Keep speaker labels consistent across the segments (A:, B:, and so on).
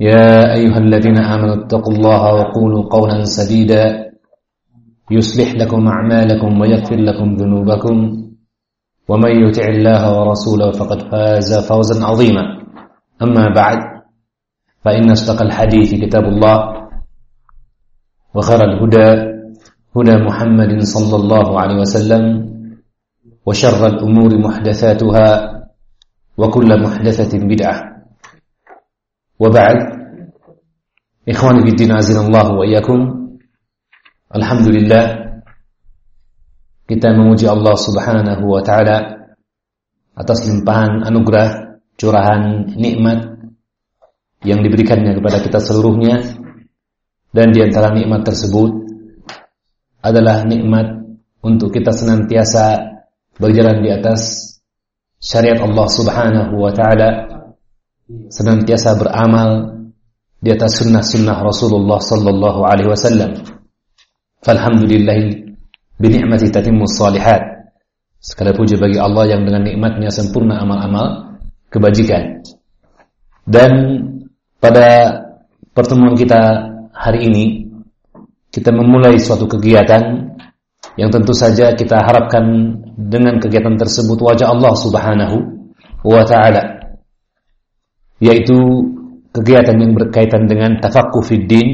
A: يا أيها الذين آمنوا اتقوا الله وقولوا قولا سديدا. يصلح لكم أعمالكم ويغفر لكم ذنوبكم. ومن يطع الله ورسوله فقد فاز فوزا عظيما. أما بعد فإن أصدق الحديث كتاب الله وخير الهدى هدى محمد صلى الله عليه وسلم وشر الأمور محدثاتها وكل محدثة بدعة. وبعد إخواني في الدين عزنا الله وإياكم الحمد لله kita memuji Allah Subhanahu wa taala atas limpahan anugerah, curahan nikmat yang diberikannya kepada kita seluruhnya dan di antara nikmat tersebut adalah nikmat untuk kita senantiasa berjalan di atas syariat Allah Subhanahu wa taala senantiasa beramal di atas sunnah-sunnah Rasulullah sallallahu alaihi wasallam. Falhamdulillah bi ni'mati tatimmu salihat. Segala puji bagi Allah yang dengan nikmatnya sempurna amal-amal kebajikan. Dan pada pertemuan kita hari ini kita memulai suatu kegiatan yang tentu saja kita harapkan dengan kegiatan tersebut wajah Allah Subhanahu wa taala yaitu kegiatan yang berkaitan dengan tafaqquh fid din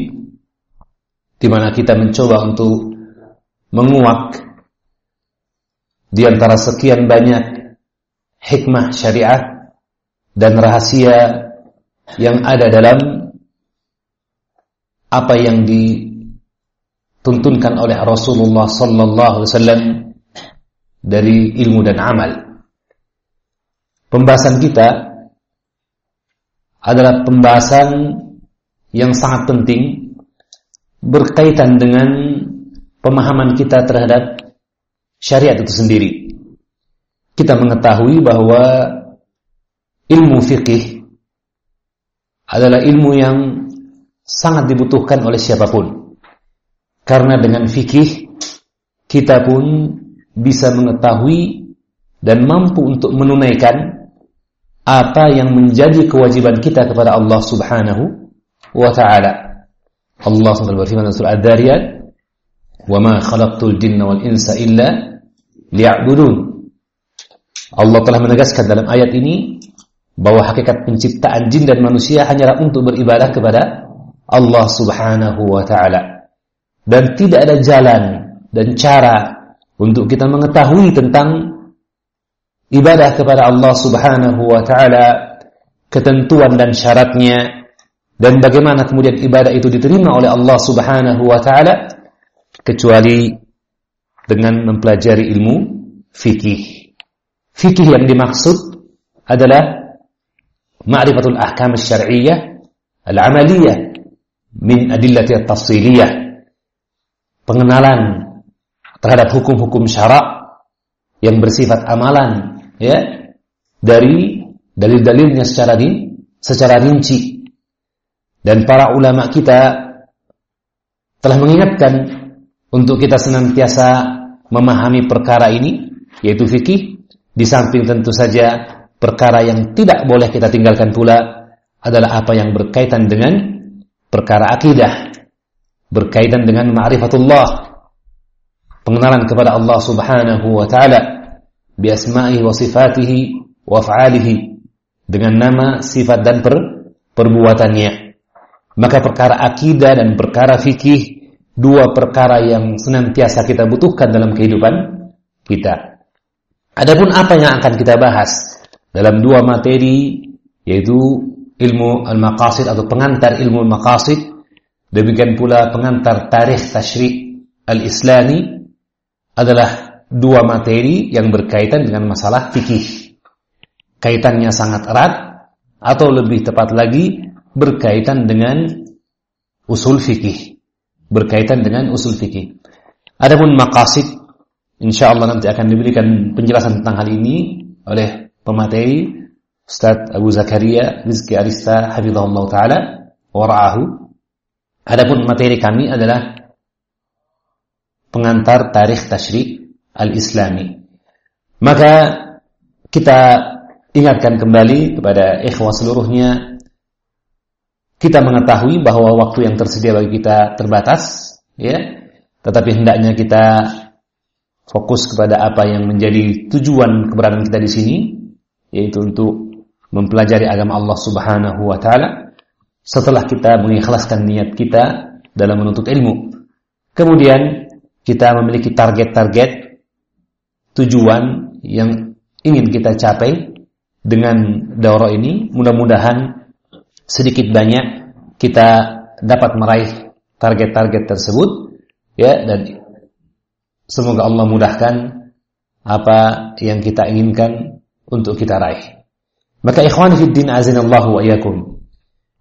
A: di mana kita mencoba untuk menguak di antara sekian banyak hikmah syariat dan rahasia yang ada dalam apa yang dituntunkan oleh Rasulullah sallallahu alaihi wasallam dari ilmu dan amal. Pembahasan kita adalah pembahasan yang sangat penting berkaitan dengan pemahaman kita terhadap syariat itu sendiri. Kita mengetahui bahwa ilmu fikih adalah ilmu yang sangat dibutuhkan oleh siapa pun. Karena dengan fikih kita pun bisa mengetahui dan mampu untuk menunaikan apa yang menjadi kewajiban kita kepada Allah Subhanahu wa taala. Allah SWT berfirman dalam surah Ad-Dariyat, "Wa ma khalaqtul jinna wal insa illa liya'budun." Allah telah menegaskan dalam ayat ini bahwa hakikat penciptaan jin dan manusia hanyalah untuk beribadah kepada Allah Subhanahu wa taala. Dan tidak ada jalan dan cara untuk kita mengetahui tentang ibadah kepada Allah Subhanahu wa taala, ketentuan dan syaratnya dan bagaimana kemudian ibadah itu diterima oleh Allah Subhanahu wa taala kecuali dengan mempelajari ilmu fikih. Fikih yang dimaksud adalah ma'rifatul ahkam syar'iyyah al-amaliyah min adillati at-tafsiliyah. Pengenalan terhadap hukum-hukum syarak yang bersifat amalan ya. Dari dalil-dalilnya secara di, secara rinci. Dan para ulama kita telah mengingatkan untuk kita senantiasa memahami perkara ini yaitu fikih. Di samping tentu saja perkara yang tidak boleh kita tinggalkan pula adalah apa yang berkaitan dengan perkara akidah berkaitan dengan ma'rifatullah pengenalan kepada Allah Subhanahu wa taala bi asma'ihi wa sifatihi wa af'alihi dengan nama, sifat dan per, perbuatannya. Maka perkara akidah dan perkara fikih dua perkara yang senantiasa kita butuhkan dalam kehidupan kita. Adapun apa yang akan kita bahas dalam dua materi yaitu ilmu al-maqasid atau pengantar ilmu al-maqasid demikian pula pengantar tarikh tasyrik al-islami adalah dua materi yang berkaitan dengan masalah fikih. Kaitannya sangat erat atau lebih tepat lagi berkaitan dengan usul fikih. Berkaitan dengan usul fikih. Adapun maqasid insyaallah nanti akan diberikan penjelasan tentang hal ini oleh pemateri Ustaz Abu Zakaria Rizki Arista hafizahullah taala wara'ahu. Adapun materi kami adalah pengantar tarikh tasyrik al-islami. Maka kita ingatkan kembali kepada ikhwah seluruhnya kita mengetahui bahwa waktu yang tersedia bagi kita terbatas ya tetapi hendaknya kita fokus kepada apa yang menjadi tujuan keberadaan kita di sini yaitu untuk mempelajari agama Allah Subhanahu wa taala setelah kita mengikhlaskan niat kita dalam menuntut ilmu. Kemudian kita memiliki target-target tujuan yang ingin kita capai dengan daurah ini. Mudah-mudahan sedikit banyak kita dapat meraih target-target tersebut ya dan semoga Allah mudahkan apa yang kita inginkan untuk kita raih. Maka ikhwan din azinallahu wa iyakum.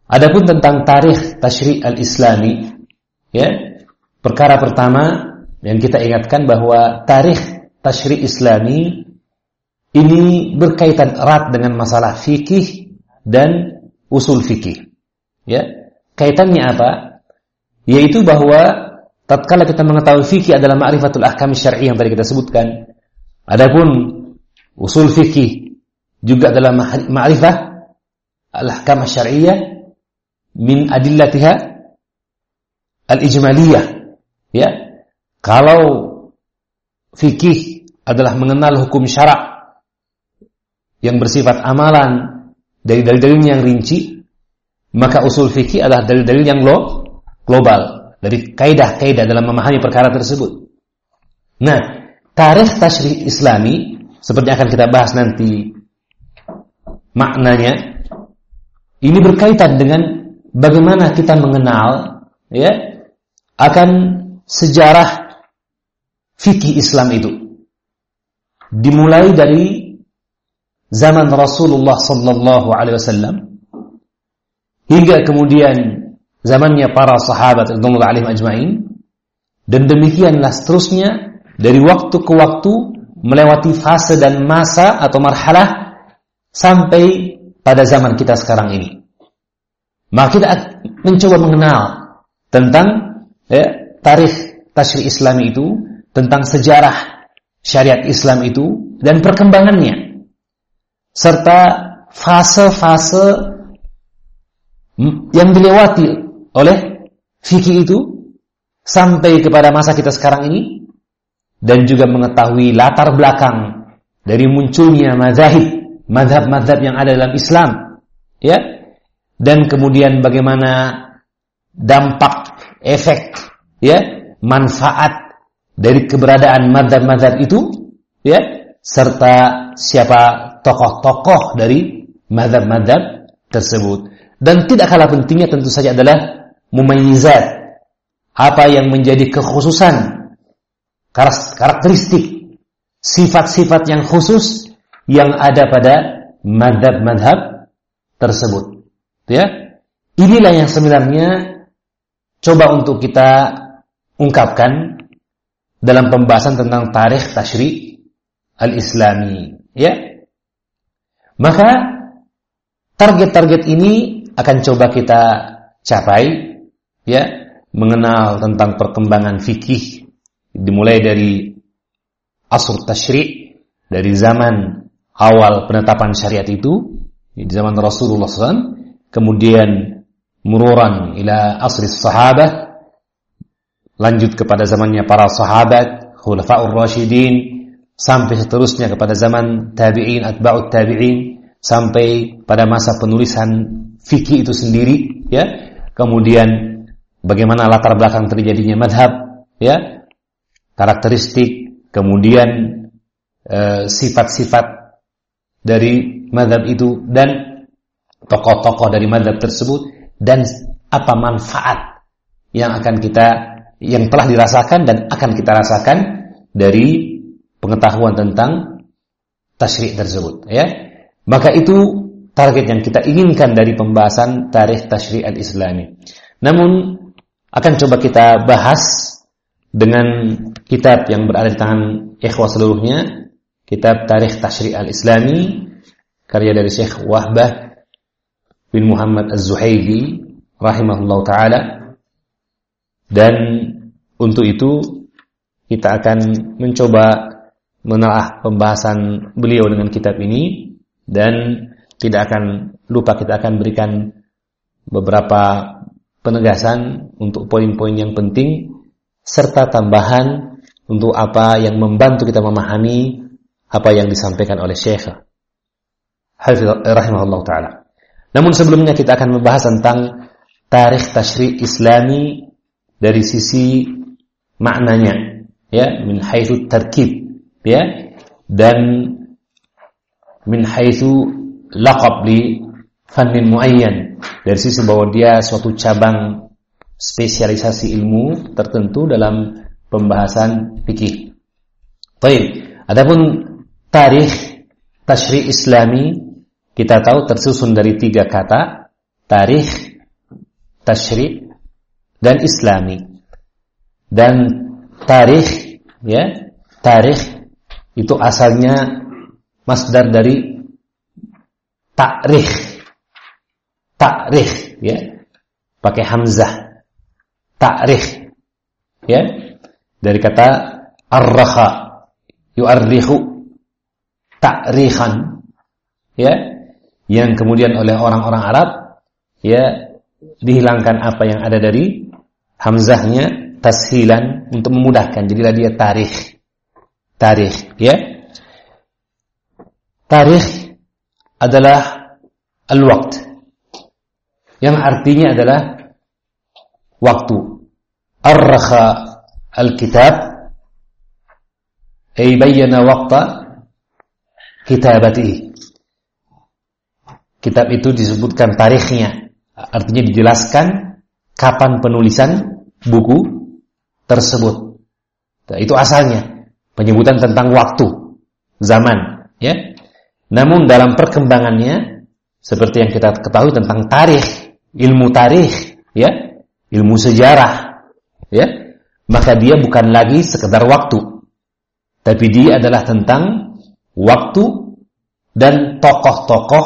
A: Adapun tentang tarikh tasyri' al-islami, ya, perkara pertama yang kita ingatkan bahwa tarikh tasyri' islami ini berkaitan erat dengan masalah fikih dan usul fikih. Ya, kaitannya apa? Yaitu bahwa tatkala kita mengetahui fikih adalah ma'rifatul ahkam syar'i yang tadi kita sebutkan. Adapun usul fikih juga dalam ma'rifah al-ahkam syar'iyyah min adillatiha al-ijmaliyah ya kalau fikih adalah mengenal hukum syarak yang bersifat amalan dari dalil-dalil yang rinci maka usul fikih adalah dalil-dalil yang lo global dari kaidah-kaidah dalam memahami perkara tersebut. Nah tarikh tasyri islami seperti akan kita bahas nanti maknanya ini berkaitan dengan bagaimana kita mengenal ya akan sejarah fikih Islam itu dimulai dari zaman Rasulullah sallallahu alaihi wasallam hingga kemudian zamannya para sahabat radhiyallahu alaihim ajmain dan demikianlah seterusnya dari waktu ke waktu melewati fase dan masa atau marhalah sampai pada zaman kita sekarang ini. Maka kita mencoba mengenal tentang ya, tarikh tasyri Islam itu, tentang sejarah syariat Islam itu dan perkembangannya serta fase-fase yang dilewati oleh fikih itu sampai kepada masa kita sekarang ini dan juga mengetahui latar belakang dari munculnya mazahib madhab-madhab yang ada dalam Islam, ya, dan kemudian bagaimana dampak, efek, ya, manfaat dari keberadaan madhab-madhab itu, ya, serta siapa tokoh-tokoh dari madhab-madhab tersebut. Dan tidak kalah pentingnya tentu saja adalah mumayyizat, apa yang menjadi kekhususan, karakteristik, sifat-sifat yang khusus yang ada pada madhab-madhab tersebut. Ya, inilah yang sebenarnya coba untuk kita ungkapkan dalam pembahasan tentang tarikh tasyri al-islami. Ya, maka target-target ini akan coba kita capai, ya, mengenal tentang perkembangan fikih dimulai dari asur tasyri dari zaman awal penetapan syariat itu di zaman Rasulullah SAW, kemudian mururan ila asri sahabat, lanjut kepada zamannya para sahabat, khulafaur rasyidin, sampai seterusnya kepada zaman tabi'in, atba'ut tabi'in, sampai pada masa penulisan fikih itu sendiri, ya. kemudian bagaimana latar belakang terjadinya madhab, ya, karakteristik, kemudian eh, sifat-sifat e, dari madhab itu dan tokoh-tokoh dari madhab tersebut dan apa manfaat yang akan kita yang telah dirasakan dan akan kita rasakan dari pengetahuan tentang tasyrik tersebut ya maka itu target yang kita inginkan dari pembahasan tarikh tasyri' al-islami. Namun akan coba kita bahas dengan kitab yang berada di tangan ikhwah seluruhnya, kitab Tarikh Tasyri' al-Islami karya dari Syekh Wahbah bin Muhammad Az-Zuhaili rahimahullah taala. Dan untuk itu kita akan mencoba menelaah pembahasan beliau dengan kitab ini dan tidak akan lupa kita akan berikan beberapa penegasan untuk poin-poin yang penting serta tambahan untuk apa yang membantu kita memahami apa yang disampaikan oleh Syekh rahimahullah taala. Namun sebelumnya kita akan membahas tentang tarikh tasyri' Islami dari sisi maknanya ya min haitsu tarkib ya dan min haitsu laqab li fannin muayyan dari sisi bahwa dia suatu cabang spesialisasi ilmu tertentu dalam pembahasan fikih. Baik, adapun tarikh tasyri' Islami kita tahu tersusun dari tiga kata, tarikh, tasyri' dan Islami. Dan tarikh ya, tarikh itu asalnya masdar dari takrikh takrikh ya. Pakai hamzah. Takrikh ya. Dari kata arraha yu'arrihu takrikhan ya. Yang kemudian oleh orang-orang Arab ya dihilangkan apa yang ada dari hamzahnya tashilan untuk memudahkan. Jadilah dia tarikh. Tarikh ya. Tarikh adalah al-waqt. Yang artinya adalah waktu. Arrakha al-kitab. Ay bayyana waqta kitabati kitab itu disebutkan tarikhnya. Artinya dijelaskan kapan penulisan buku tersebut? Nah, itu asalnya. Penyebutan tentang waktu zaman ya. Namun dalam perkembangannya seperti yang kita ketahui tentang tarikh, ilmu tarikh, ya, ilmu sejarah, ya, maka dia bukan lagi sekedar waktu, tapi dia adalah tentang waktu dan tokoh-tokoh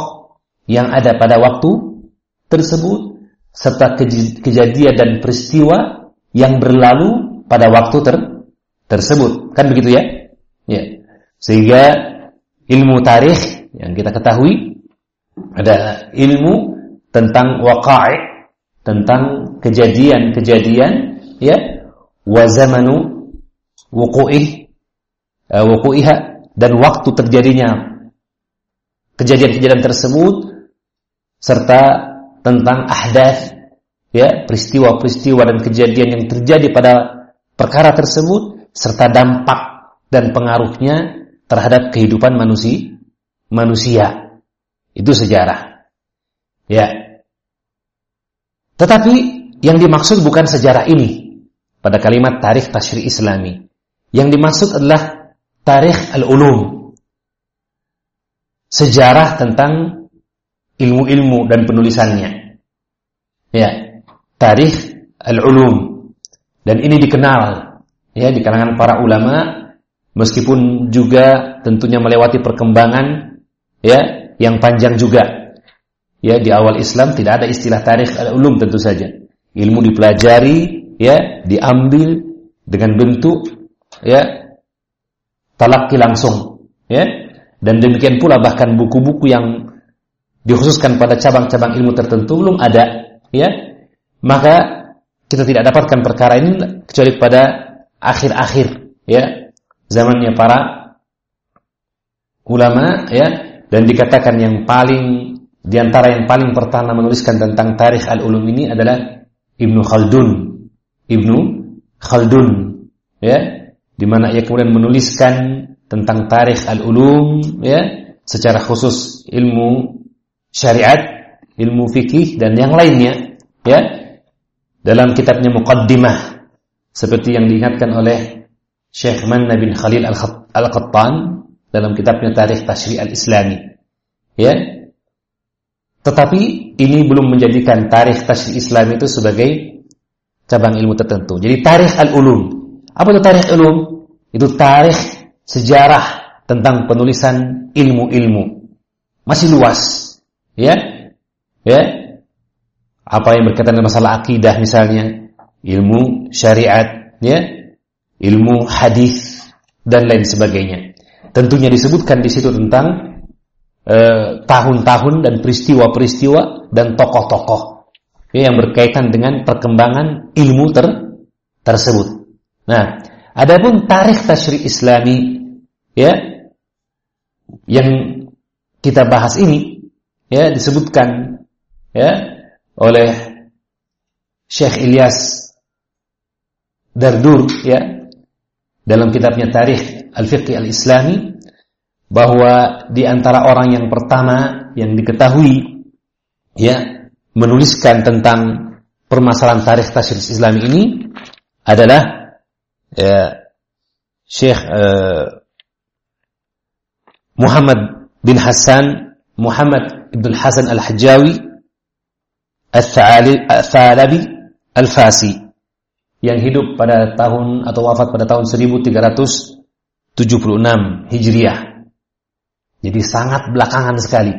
A: yang ada pada waktu tersebut serta kejadian dan peristiwa yang berlalu pada waktu ter tersebut. Kan begitu ya? Ya. Sehingga ilmu tarikh yang kita ketahui ada ilmu tentang waqa'i tentang kejadian-kejadian ya wa zamanu wuqu'ih uh, wuqu'iha dan waktu terjadinya kejadian-kejadian tersebut serta tentang ahdath ya peristiwa-peristiwa dan kejadian yang terjadi pada perkara tersebut serta dampak dan pengaruhnya terhadap kehidupan manusia manusia. Itu sejarah. Ya. Tetapi yang dimaksud bukan sejarah ini pada kalimat tarikh tasyri islami. Yang dimaksud adalah tarikh al-ulum. Sejarah tentang ilmu-ilmu dan penulisannya. Ya, tarikh al-ulum. Dan ini dikenal ya di kalangan para ulama meskipun juga tentunya melewati perkembangan ya yang panjang juga. Ya di awal Islam tidak ada istilah tarikh al-ulum tentu saja. Ilmu dipelajari, ya diambil dengan bentuk ya talaki langsung, ya. Dan demikian pula bahkan buku-buku yang dikhususkan pada cabang-cabang ilmu tertentu belum ada, ya. Maka kita tidak dapatkan perkara ini kecuali pada akhir-akhir, ya, zamannya para ulama, ya, dan dikatakan yang paling di antara yang paling pertama menuliskan tentang tarikh al-ulum ini adalah Ibnu Khaldun. Ibnu Khaldun ya, di mana ia kemudian menuliskan tentang tarikh al-ulum ya, secara khusus ilmu syariat, ilmu fikih dan yang lainnya ya. Dalam kitabnya Muqaddimah seperti yang diingatkan oleh Syekh Manna bin Khalil Al-Qattan dalam kitabnya Tarikh Tashri' Al-Islami. Ya. Tetapi ini belum menjadikan tarikh tashri' Islam itu sebagai cabang ilmu tertentu. Jadi tarikh al-ulum. Apa itu tarikh ulum? Itu tarikh sejarah tentang penulisan ilmu-ilmu. Masih luas. Ya. Ya. Apa yang berkaitan dengan masalah akidah misalnya, ilmu syariat, ya, ilmu hadis dan lain sebagainya. Tentunya disebutkan di situ tentang Eh, tahun-tahun dan peristiwa-peristiwa dan tokoh-tokoh ya, yang berkaitan dengan perkembangan ilmu ter tersebut. Nah, adapun tarikh tasyri Islami ya yang kita bahas ini ya disebutkan ya oleh Syekh Ilyas Dardur ya dalam kitabnya Tarikh Al-Fiqh Al-Islami bahwa di antara orang yang pertama yang diketahui ya menuliskan tentang permasalahan tarikh tasyrik Islam ini adalah ya, Syekh uh, Muhammad bin Hasan Muhammad bin Hasan Al-Hajjawi Al-Thalabi Al-Fasi yang hidup pada tahun atau wafat pada tahun 1376 Hijriah jadi sangat belakangan sekali.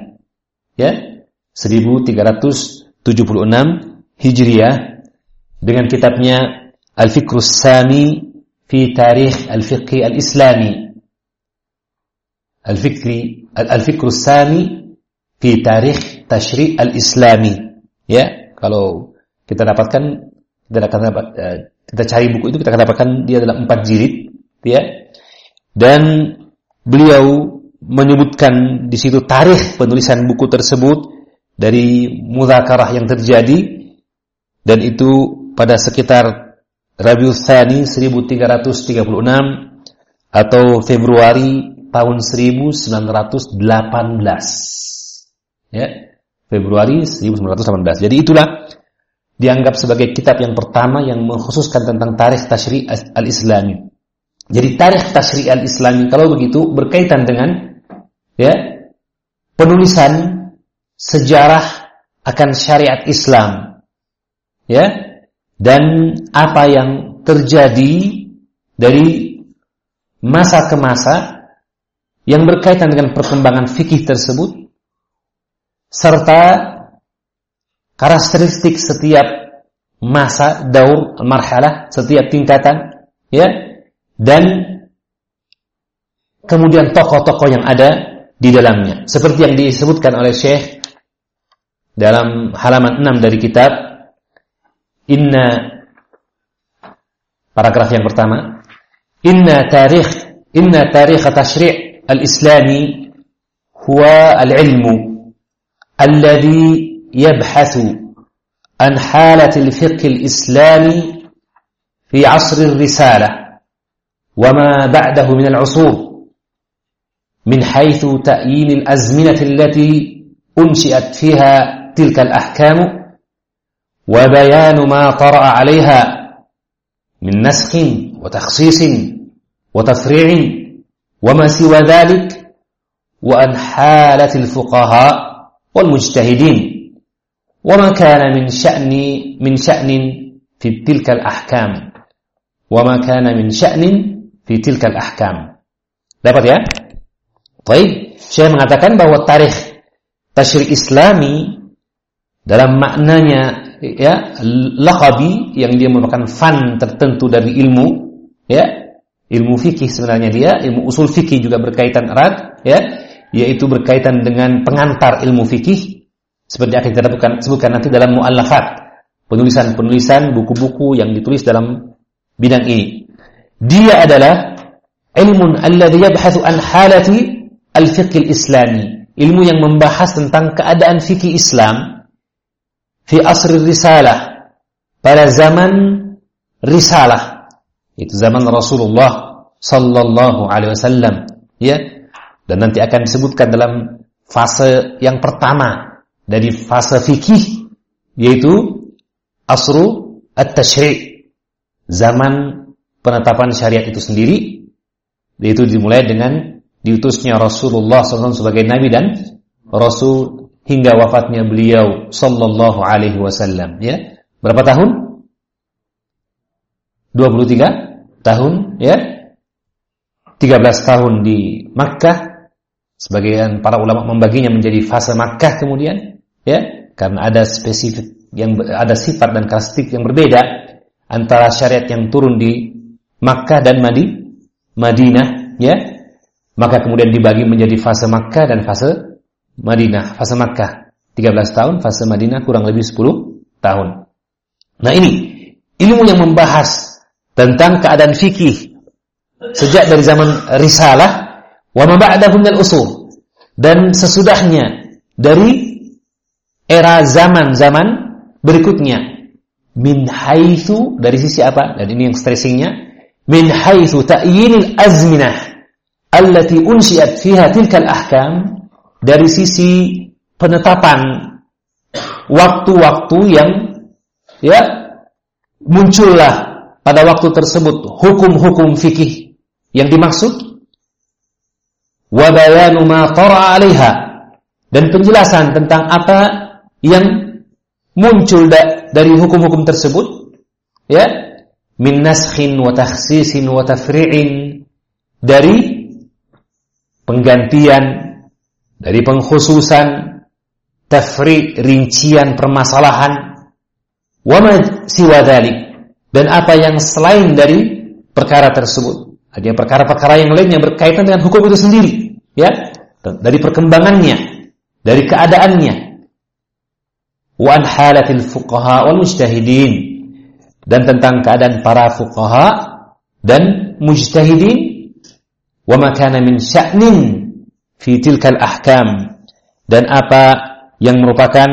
A: Ya. 1376 Hijriah dengan kitabnya Al-Fikrus Sami fi Tarikh Al-Fiqhi Al-Islami. Al-Fikri Al-Fikrus Sami fi Tarikh Tashri' Al-Islami. Ya, kalau kita dapatkan kita akan dapat eh, kita cari buku itu kita akan dapatkan dia dalam empat jilid ya dan beliau menyebutkan di situ tarikh penulisan buku tersebut dari mudzakarah yang terjadi dan itu pada sekitar Rabiul Tsani 1336 atau Februari tahun 1918. Ya, Februari 1918. Jadi itulah dianggap sebagai kitab yang pertama yang mengkhususkan tentang tarikh tasyri' al-Islami. Jadi tarikh tasyri' al-Islami kalau begitu berkaitan dengan ya penulisan sejarah akan syariat Islam ya dan apa yang terjadi dari masa ke masa yang berkaitan dengan perkembangan fikih tersebut serta karakteristik setiap masa daur marhalah setiap tingkatan ya. Dan kemudian tokoh-tokoh yang ada di dalamnya. Seperti yang disebutkan oleh Syekh dalam halaman 6 dari kitab Inna paragraf yang pertama. Inna tarikh Inna tarikh tashri' al-islami huwa al-ilmu alladhi yabhathu an halat al-fiqh al-islami fi 'asr ar-risalah وما بعده من العصور من حيث تأيين الأزمنة التي أنشئت فيها تلك الأحكام وبيان ما طرأ عليها من نسخ وتخصيص وتفريع وما سوى ذلك وأن حالة الفقهاء والمجتهدين وما كان من شأن من شأن في تلك الأحكام وما كان من شأن في تلك الأحكام dapat ya Baik, saya mengatakan bahwa tarikh tasyrik Islami dalam maknanya ya laqabi yang dia merupakan fan tertentu dari ilmu ya ilmu fikih sebenarnya dia ilmu usul fikih juga berkaitan erat ya yaitu berkaitan dengan pengantar ilmu fikih seperti akan kita sebutkan, sebutkan nanti dalam muallafat penulisan-penulisan buku-buku yang ditulis dalam bidang ini. Dia adalah ilmun alladhi yabhathu an halati al-fiqh islami ilmu yang membahas tentang keadaan fikih Islam fi asr risalah pada zaman risalah itu zaman Rasulullah sallallahu alaihi wasallam ya dan nanti akan disebutkan dalam fase yang pertama dari fase fikih yaitu asru at-tasyri' zaman penetapan syariat itu sendiri yaitu dimulai dengan diutusnya Rasulullah SAW sebagai nabi dan rasul hingga wafatnya beliau sallallahu alaihi wasallam ya. Berapa tahun? 23 tahun ya. 13 tahun di Makkah sebagian para ulama membaginya menjadi fase Makkah kemudian ya karena ada spesifik yang ada sifat dan karakteristik yang berbeda antara syariat yang turun di Makkah dan Madi, Madinah, ya. Maka kemudian dibagi menjadi fase Makkah dan fase Madinah. Fase Makkah 13 tahun, fase Madinah kurang lebih 10 tahun. Nah ini ilmu yang membahas tentang keadaan fikih sejak dari zaman risalah dan sesudahnya dari era zaman-zaman Berikutnya, min haitsu dari sisi apa? Dan ini yang stressingnya, min haitsu ta'yinil azminah allati unsyiat fiha tilka ahkam. Dari sisi penetapan waktu-waktu yang ya muncullah pada waktu tersebut hukum-hukum fikih yang dimaksud wa bayanu ma 'alaiha. Dan penjelasan tentang apa yang muncul da dari hukum-hukum tersebut ya min naskhin wa takhsisin wa tafri'in dari penggantian dari pengkhususan tafri' rincian permasalahan wa ma siwa dan apa yang selain dari perkara tersebut. Ada perkara-perkara yang lainnya berkaitan dengan hukum itu sendiri ya? Dari perkembangannya dari keadaannya. Wa an halatil fuqaha wal mujtahidin. Dan tentang keadaan para fuqaha dan mujtahidin. Wa ma kana min sya'nin fi tilkal ahkam. Dan apa yang merupakan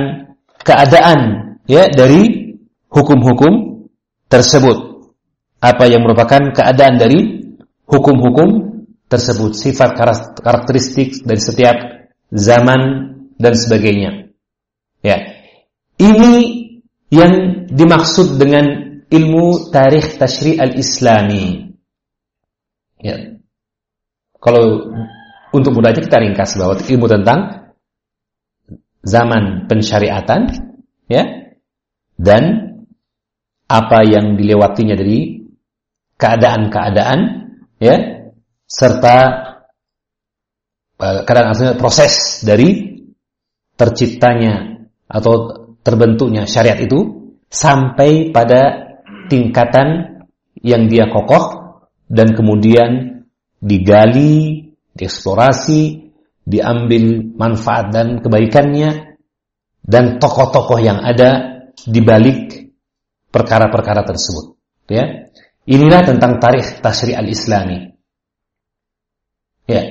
A: keadaan ya dari hukum-hukum tersebut. Apa yang merupakan keadaan dari hukum-hukum tersebut sifat karakteristik dari setiap zaman dan sebagainya ya ini yang dimaksud dengan ilmu tarikh tashri' al-islami. Ya. Kalau untuk mudahnya kita ringkas bahwa ilmu tentang zaman pensyariatan ya dan apa yang dilewatinya dari keadaan-keadaan ya serta eh, kadang proses dari terciptanya atau terbentuknya syariat itu sampai pada tingkatan yang dia kokoh dan kemudian digali, dieksplorasi, diambil manfaat dan kebaikannya dan tokoh-tokoh yang ada di balik perkara-perkara tersebut. Ya. Inilah tentang tarikh tasyri' al-Islami. Ya.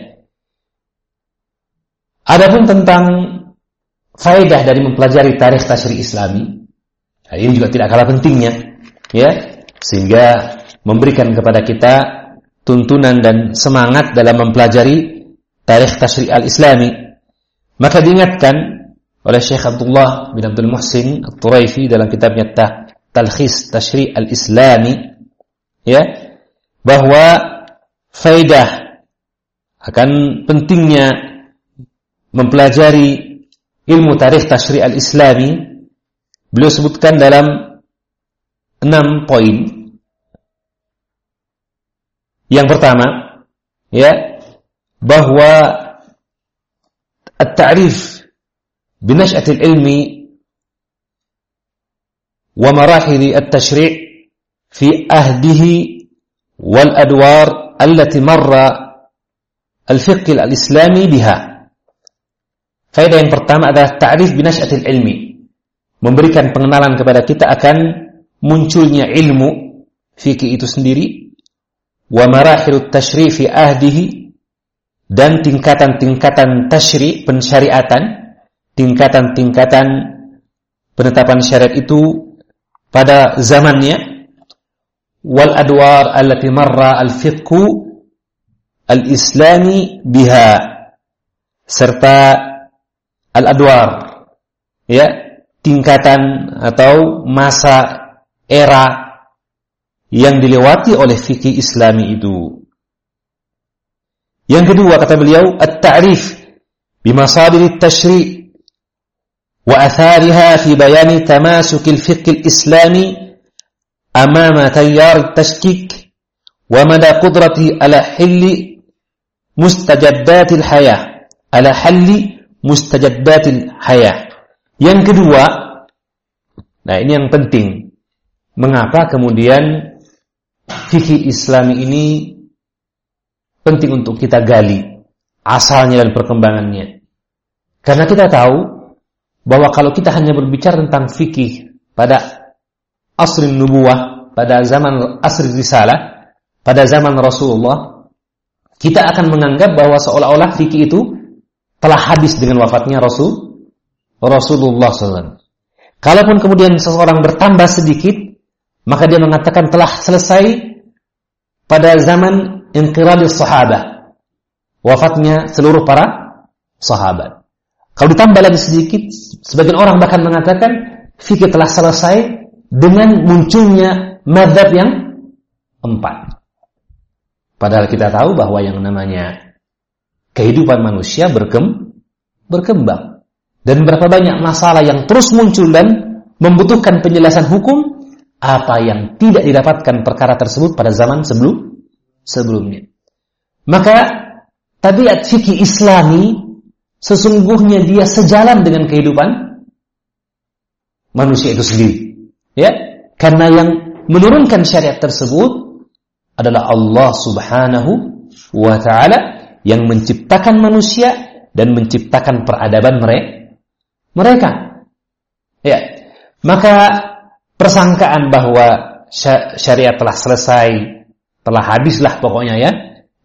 A: Adapun tentang faedah dari mempelajari tarikh tasyri Islami. Nah, ini juga tidak kalah pentingnya, ya, sehingga memberikan kepada kita tuntunan dan semangat dalam mempelajari tarikh tasyri al-Islami. Maka diingatkan oleh Syekh Abdullah bin Abdul Muhsin At-Turaifi dalam kitabnya Talkhis Tasyri' al-Islami ya bahwa faedah akan pentingnya mempelajari ilmu tarikh tasyri' al-islami beliau sebutkan dalam enam poin. Yang pertama ya bahwa at-ta'rif binash'atil ilmi wa marahili at-tashri' fi ahdihi wal adwar allati marra al-fiqh al-islami biha Faedah yang pertama adalah ta'rif binasyatil ilmi. Memberikan pengenalan kepada kita akan munculnya ilmu fikih itu sendiri wa marahilut tashrifi ahdihi dan tingkatan-tingkatan tashri pensyariatan tingkatan-tingkatan penetapan syariat itu pada zamannya wal adwar allati marra al fiqhu al-islami biha serta al-adwar ya tingkatan atau masa era yang dilewati oleh fikih islami itu. Yang kedua kata beliau at-ta'rif bimasadir at-tashri' wa athariha fi bayani tamasuk al-fiqh al-islami amama tayyar at-tashkik wa mada qudrati ala hilli Mustajabatil hayah. Ala halli mustajabatil hayah. Yang kedua nah ini yang penting. Mengapa kemudian fikih Islam ini penting untuk kita gali asalnya dan perkembangannya? Karena kita tahu bahwa kalau kita hanya berbicara tentang fikih pada asrin nubuah pada zaman asri risalah pada zaman Rasulullah kita akan menganggap bahwa seolah-olah fikih itu telah habis dengan wafatnya Rasul Rasulullah SAW. Kalaupun kemudian seseorang bertambah sedikit, maka dia mengatakan telah selesai pada zaman inqiradi sahabat. Wafatnya seluruh para sahabat. Kalau ditambah lagi sedikit, sebagian orang bahkan mengatakan fikih telah selesai dengan munculnya madhab yang empat. Padahal kita tahu bahwa yang namanya kehidupan manusia berkem, berkembang. Dan berapa banyak masalah yang terus muncul dan membutuhkan penjelasan hukum apa yang tidak didapatkan perkara tersebut pada zaman sebelum sebelumnya. Maka tabiat fikih Islami sesungguhnya dia sejalan dengan kehidupan manusia itu sendiri. Ya, karena yang menurunkan syariat tersebut adalah Allah Subhanahu wa taala yang menciptakan manusia dan menciptakan peradaban mereka. Ya. Maka persangkaan bahwa syariat telah selesai, telah habislah pokoknya ya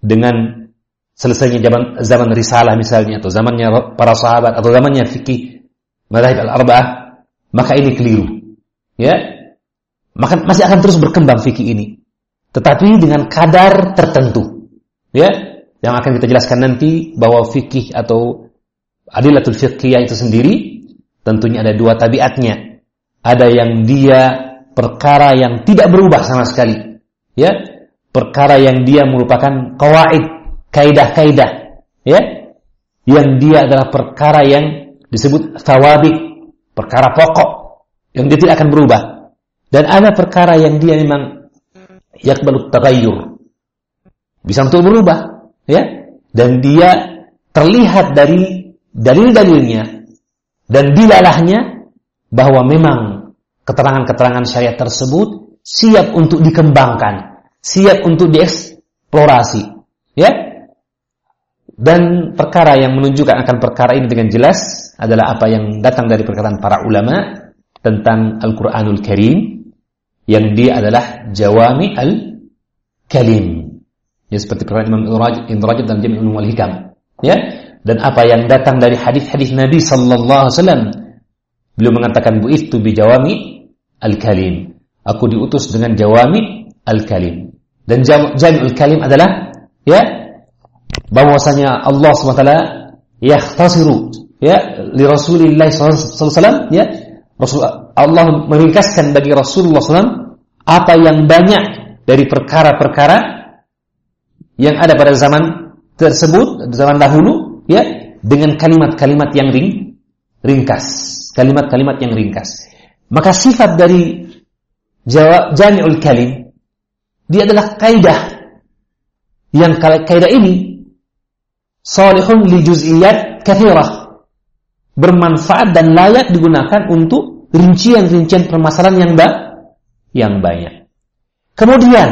A: dengan selesainya zaman zaman risalah misalnya atau zamannya para sahabat atau zamannya fikih madhab al-arba'ah maka ini keliru ya maka masih akan terus berkembang fikih ini tetapi dengan kadar tertentu. Ya? Yang akan kita jelaskan nanti bahwa fikih atau adilatul fiqhiyah itu sendiri tentunya ada dua tabiatnya. Ada yang dia perkara yang tidak berubah sama sekali. Ya? Perkara yang dia merupakan kawaid kaidah-kaidah ya? Yang dia adalah perkara yang disebut thawabit perkara pokok yang dia tidak akan berubah. Dan ada perkara yang dia memang yakbalut tagayyur bisa untuk berubah ya? Dan dia terlihat dari dalil-dalilnya dan dilalahnya bahwa memang keterangan-keterangan syariat tersebut siap untuk dikembangkan siap untuk dieksplorasi ya? Dan perkara yang menunjukkan akan perkara ini dengan jelas adalah apa yang datang dari perkataan para ulama tentang Al-Quranul Karim yang dia adalah jawami al-kalim. Ya seperti perkataan Imam Ibn Rajab dan Jami' Ulum Hikam. Ya, dan apa yang datang dari hadis-hadis Nabi sallallahu alaihi wasallam beliau mengatakan bu itu bi jawami al-kalim. Aku diutus dengan jawami al-kalim. Dan jami' al-kalim adalah ya bahwasanya Allah SWT yakhtasiru ya li Rasulillah SAW ya Rasul Allah meringkaskan bagi Rasulullah SAW apa yang banyak dari perkara-perkara yang ada pada zaman tersebut zaman dahulu ya dengan kalimat-kalimat yang ring, ringkas. Kalimat-kalimat yang ringkas. Maka sifat dari jami'ul kalim dia adalah kaidah. Yang kaidah ini salihun li juz'iyat kathirah. Bermanfaat dan layak digunakan untuk rincian-rincian permasalahan yang ba yang banyak. Kemudian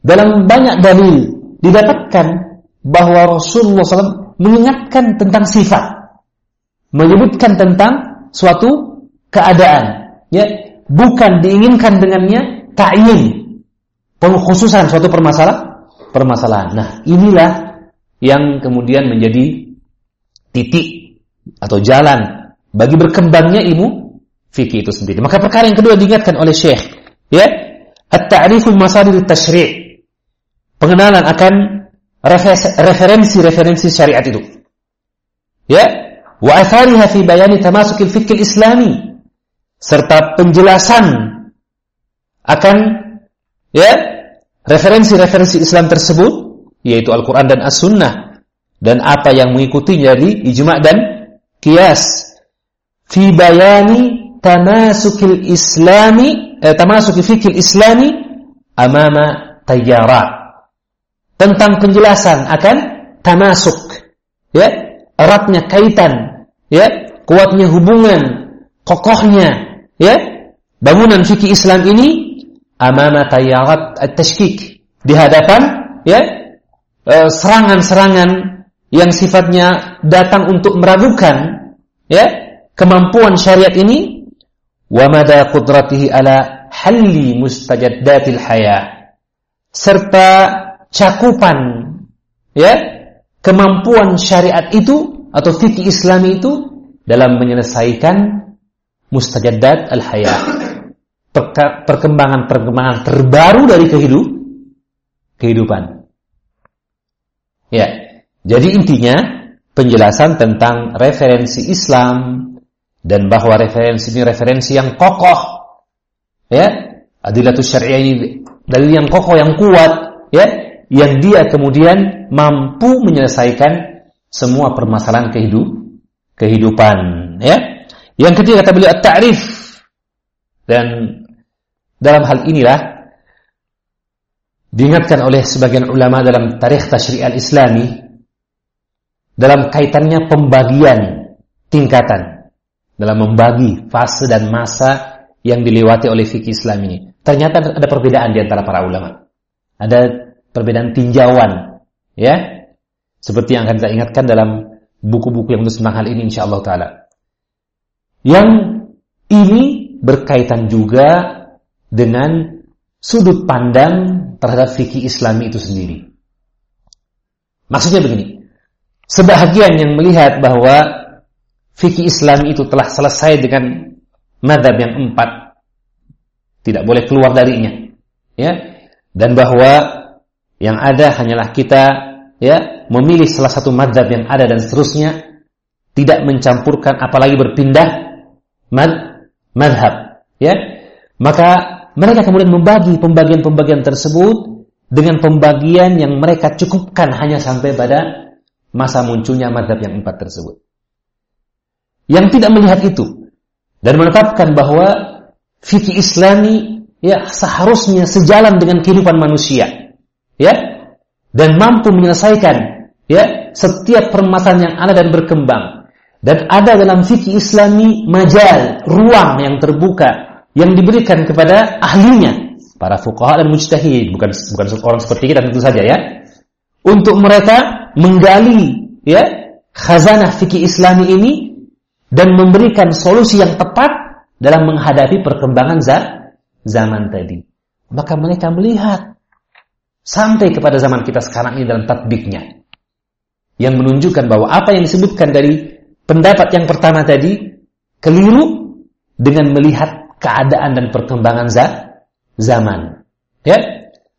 A: dalam banyak dalil didapatkan bahwa Rasulullah SAW mengingatkan tentang sifat, menyebutkan tentang suatu keadaan, ya bukan diinginkan dengannya ta'yin, pengkhususan suatu permasalahan, permasalahan. Nah, inilah yang kemudian menjadi titik atau jalan bagi berkembangnya ilmu fikih itu sendiri. Maka perkara yang kedua diingatkan oleh Syekh, ya, at-ta'riful masadir tasyri'. Pengenalan akan referensi-referensi syariat itu. Ya, wa athariha fi bayani tamasukil fikih islami serta penjelasan akan ya referensi-referensi Islam tersebut yaitu Al-Qur'an dan As-Sunnah dan apa yang mengikutinya dari ijma' dan kias fi bayani tamasukil islami eh, tamasukil fikil islami amama tayyarat tentang penjelasan akan tamasuk ya eratnya kaitan ya kuatnya hubungan kokohnya ya bangunan fikih Islam ini amama tayyarat at-tashkik. Di hadapan ya eh, serangan-serangan yang sifatnya datang untuk meragukan ya kemampuan syariat ini wa mada qudratihi ala halli mustajaddatil haya serta cakupan ya kemampuan syariat itu atau fikih Islami itu dalam menyelesaikan mustajaddat al-haya perkembangan-perkembangan terbaru dari kehidup, kehidupan. Ya, jadi intinya penjelasan tentang referensi Islam dan bahwa referensi ini referensi yang kokoh ya. Adilatus syariah ini dalil yang kokoh yang kuat ya yang dia kemudian mampu menyelesaikan semua permasalahan kehidup kehidupan ya. Yang ketiga kata beliau at-ta'rif. Dan dalam hal inilah diingatkan oleh sebagian ulama dalam tarikh tasyri' al-islami dalam kaitannya pembagian tingkatan dalam membagi fase dan masa yang dilewati oleh fikih Islam ini. Ternyata ada perbedaan di antara para ulama. Ada perbedaan tinjauan, ya. Seperti yang akan kita ingatkan dalam buku-buku yang tentang hal ini insyaallah taala. Yang ini berkaitan juga dengan sudut pandang terhadap fikih Islam itu sendiri. Maksudnya begini, sebahagian yang melihat bahwa fikih Islam itu telah selesai dengan madhab yang empat. Tidak boleh keluar darinya. Ya. Dan bahwa yang ada hanyalah kita ya memilih salah satu madhab yang ada dan seterusnya tidak mencampurkan apalagi berpindah mad madhab ya. Maka mereka kemudian membagi pembagian-pembagian tersebut dengan pembagian yang mereka cukupkan hanya sampai pada masa munculnya madhab yang empat tersebut yang tidak melihat itu. Dan menetapkan bahwa fikih Islami ya seharusnya sejalan dengan kehidupan manusia ya dan mampu menyelesaikan ya setiap permasalahan yang ada dan berkembang. Dan ada dalam fikih Islami majal ruang yang terbuka yang diberikan kepada ahlinya para fuqaha dan mujtahid bukan bukan orang seperti kita tentu saja ya untuk mereka menggali ya khazanah fikih Islami ini dan memberikan solusi yang tepat dalam menghadapi perkembangan zaman tadi. Maka mereka melihat sampai kepada zaman kita sekarang ini dalam tatbiknya yang menunjukkan bahwa apa yang disebutkan dari pendapat yang pertama tadi keliru dengan melihat keadaan dan perkembangan zaman. Ya,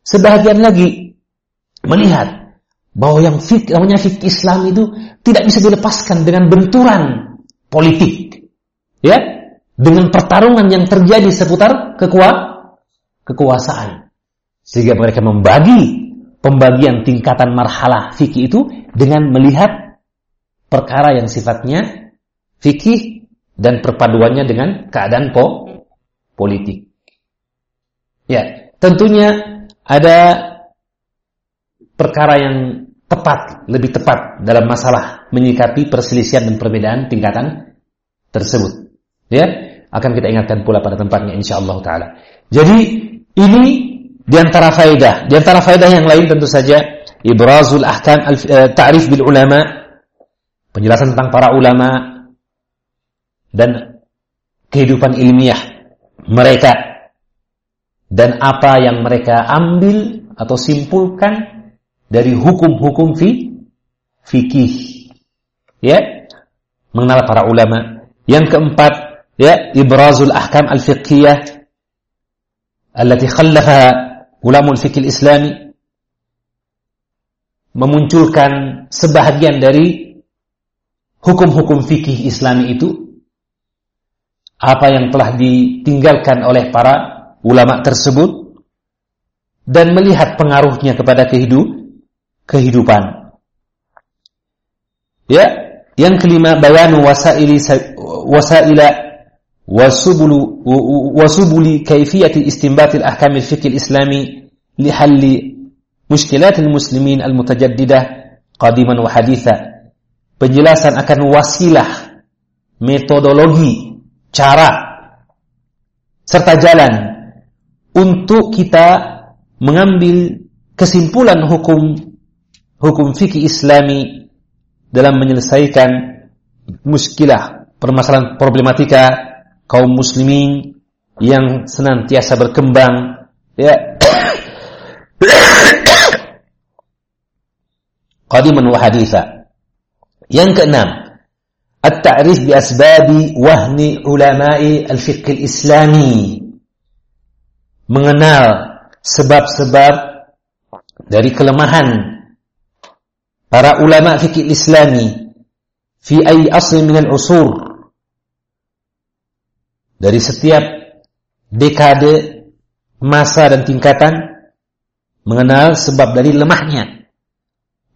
A: sebahagian lagi melihat bahwa yang fik, namanya fik Islam itu tidak bisa dilepaskan dengan benturan politik. Ya, dengan pertarungan yang terjadi seputar kekua kekuasaan. Sehingga mereka membagi pembagian tingkatan marhalah fikih itu dengan melihat perkara yang sifatnya fikih dan perpaduannya dengan keadaan po politik. Ya, tentunya ada perkara yang tepat, lebih tepat dalam masalah menyikapi perselisihan dan perbedaan tingkatan tersebut. Ya, akan kita ingatkan pula pada tempatnya insyaallah taala. Jadi ini di antara faedah, di antara faedah yang lain tentu saja ibrazul ahkam eh, ta'rif bil ulama, penjelasan tentang para ulama dan kehidupan ilmiah mereka dan apa yang mereka ambil atau simpulkan dari hukum-hukum fi fikih. Ya, mengenal para ulama. Yang keempat, ya ibrazul ahkam al-fiqhiyah. Allati khallafaha ulama al-fiqh al-islami memunculkan sebahagian dari hukum-hukum fikih Islami itu. Apa yang telah ditinggalkan oleh para ulama tersebut. Dan melihat pengaruhnya kepada kehidup, kehidupan. Ya, yang kelima bayanu wasaili wasaila wasubulu wasubuli kaifiyati istinbat al-ahkam al-fiqh al-islami li halli mushkilat al-muslimin al-mutajaddidah qadiman wa haditha. Penjelasan akan wasilah metodologi cara serta jalan untuk kita mengambil kesimpulan hukum hukum fikih Islami dalam menyelesaikan muskilah, permasalahan problematika kaum muslimin yang senantiasa berkembang ya qadiman wa haditha. Yang keenam, at-ta'rif bi asbabi wahni ulama'i al-fiqh al-islami. Mengenal sebab-sebab dari kelemahan para ulama fikih Islami fi ay asl min al-usur dari setiap dekade masa dan tingkatan mengenal sebab dari lemahnya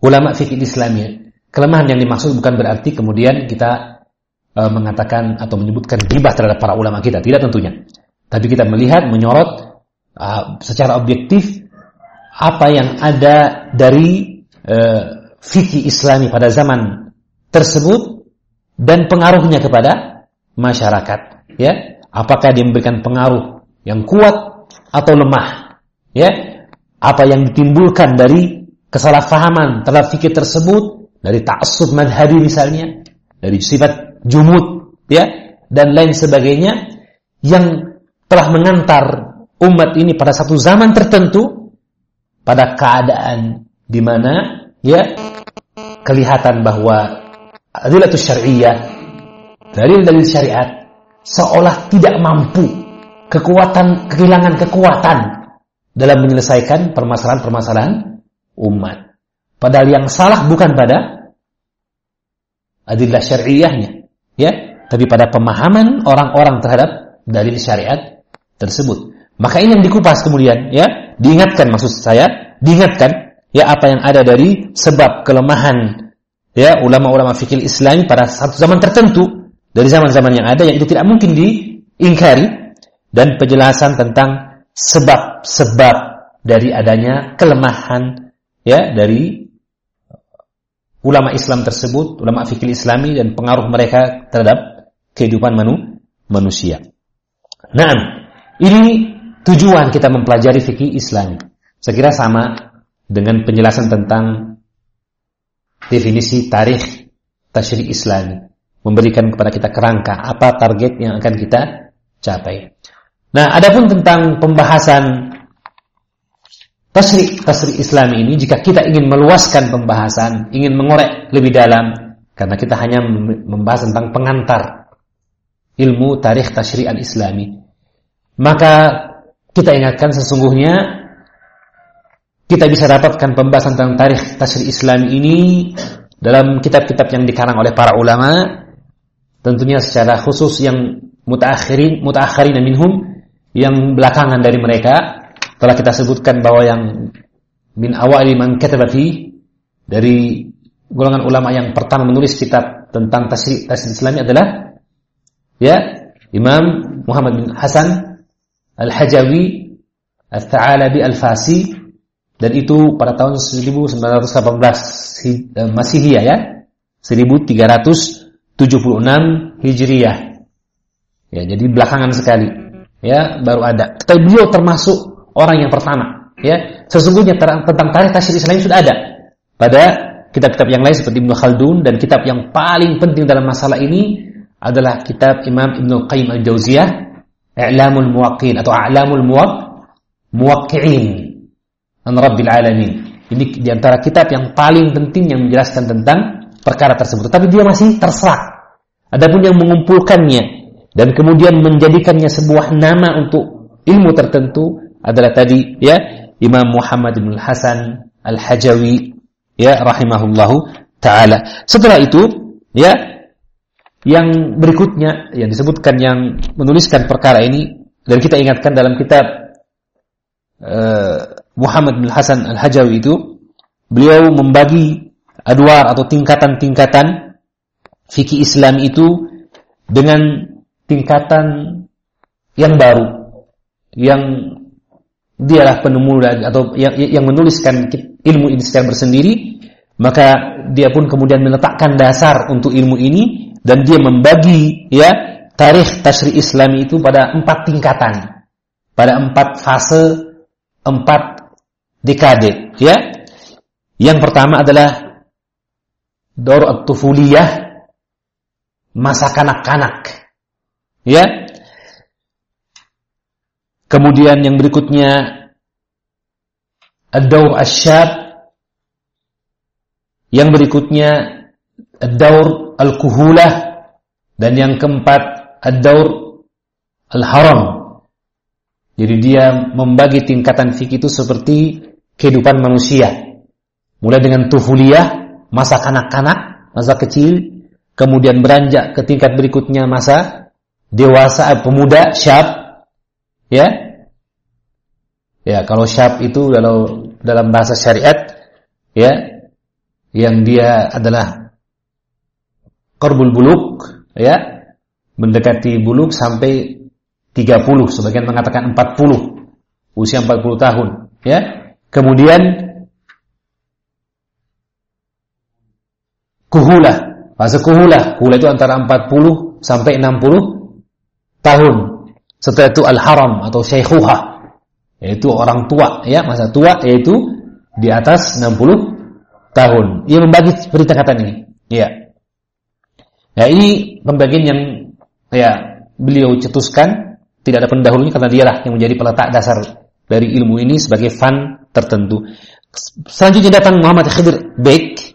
A: ulama fikih Islami Kelemahan yang dimaksud bukan berarti kemudian kita e, mengatakan atau menyebutkan gibah terhadap para ulama kita, tidak tentunya. Tapi kita melihat, menyorot e, secara objektif apa yang ada dari e, fikih Islami pada zaman tersebut dan pengaruhnya kepada masyarakat. Ya, apakah dia memberikan pengaruh yang kuat atau lemah? Ya, apa yang ditimbulkan dari kesalahpahaman terhadap fikih tersebut dari ta'assub madhabi misalnya, dari sifat jumud, ya, dan lain sebagainya yang telah mengantar umat ini pada satu zaman tertentu pada keadaan di mana ya kelihatan bahwa adilatus syariah dari dalil syariat seolah tidak mampu kekuatan kehilangan kekuatan dalam menyelesaikan permasalahan-permasalahan umat. Padahal yang salah bukan pada adillah syariahnya, ya, tapi pada pemahaman orang-orang terhadap dalil syariat tersebut. Maka ini yang dikupas kemudian, ya, diingatkan maksud saya, diingatkan ya apa yang ada dari sebab kelemahan ya ulama-ulama fikih Islami pada satu zaman tertentu dari zaman-zaman yang ada yang itu tidak mungkin diingkari dan penjelasan tentang sebab-sebab dari adanya kelemahan ya dari ulama Islam tersebut, ulama fikih Islami dan pengaruh mereka terhadap kehidupan manu, manusia. Nah, ini tujuan kita mempelajari fikih Islami. Saya kira sama dengan penjelasan tentang definisi tarikh tasyri Islami, memberikan kepada kita kerangka apa target yang akan kita capai. Nah, adapun tentang pembahasan tasrik tasrik Islam ini jika kita ingin meluaskan pembahasan, ingin mengorek lebih dalam karena kita hanya membahas tentang pengantar ilmu tarikh tasri al-islami. Maka kita ingatkan sesungguhnya kita bisa dapatkan pembahasan tentang tarikh tasri Islam ini dalam kitab-kitab yang dikarang oleh para ulama tentunya secara khusus yang mutaakhirin mutaakhirin minhum yang belakangan dari mereka. Telah kita sebutkan bahwa yang min awali man kataba dari golongan ulama yang pertama menulis kitab tentang tasri tasri Islami adalah ya Imam Muhammad bin Hasan Al-Hajawi Al-Tha'alabi Al-Fasi dan itu pada tahun 1918 eh, Masihiyah ya 1376 Hijriyah. Ya jadi belakangan sekali. Ya baru ada. Tapi beliau termasuk orang yang pertama. Ya, sesungguhnya tentang tarikh tasir Islam sudah ada. Pada kitab-kitab yang lain seperti Ibnu Khaldun dan kitab yang paling penting dalam masalah ini adalah kitab Imam Ibnu Qayyim Al-Jauziyah I'lamul Muwaqqi'in atau A'lamul Muwaq Muwaqqi'in an Rabbil Alamin. Ini di antara kitab yang paling penting yang menjelaskan tentang perkara tersebut. Tapi dia masih terserah. Adapun yang mengumpulkannya, dan kemudian menjadikannya sebuah nama untuk ilmu tertentu adalah tadi ya Imam Muhammad bin Hasan Al-Hajawi ya rahimahullahu taala. Setelah itu ya yang berikutnya yang disebutkan yang menuliskan perkara ini dan kita ingatkan dalam kitab Muhammad bin Hasan Al-Hajawi itu beliau membagi adwar atau tingkatan-tingkatan fikih Islam itu dengan tingkatan yang baru yang dialah penemu atau yang, yang menuliskan ilmu ini secara bersendiri maka dia pun kemudian meletakkan dasar untuk ilmu ini dan dia membagi ya tarikh tashri Islami itu pada empat tingkatan pada empat fase empat dekade ya yang pertama adalah Dor at-tufuliyah masa kanak-kanak Ya. Kemudian yang berikutnya ad-daur asyab. Yang berikutnya ad-daur al-kuhulah dan yang keempat ad-daur al-haram. Jadi dia membagi tingkatan fikih itu seperti kehidupan manusia. Mulai dengan tufuliyah, masa kanak-kanak, masa kecil, kemudian beranjak ke tingkat berikutnya masa dewasa pemuda syab ya ya kalau syab itu kalau dalam bahasa syariat ya yang dia adalah korbul buluk ya mendekati buluk sampai 30 sebagian mengatakan 40 usia 40 tahun ya kemudian kuhula fase kuhula kuhula itu antara 40 sampai 60 tahun. Setelah itu al-haram atau syaikhuha, yaitu orang tua, ya masa tua yaitu di atas 60 tahun. Ia membagi seperti tingkatan ini. Ya. Ya ini pembagian yang ya beliau cetuskan tidak ada pendahulunya karena dialah yang menjadi peletak dasar dari ilmu ini sebagai fan tertentu. Selanjutnya datang Muhammad Khidir Beck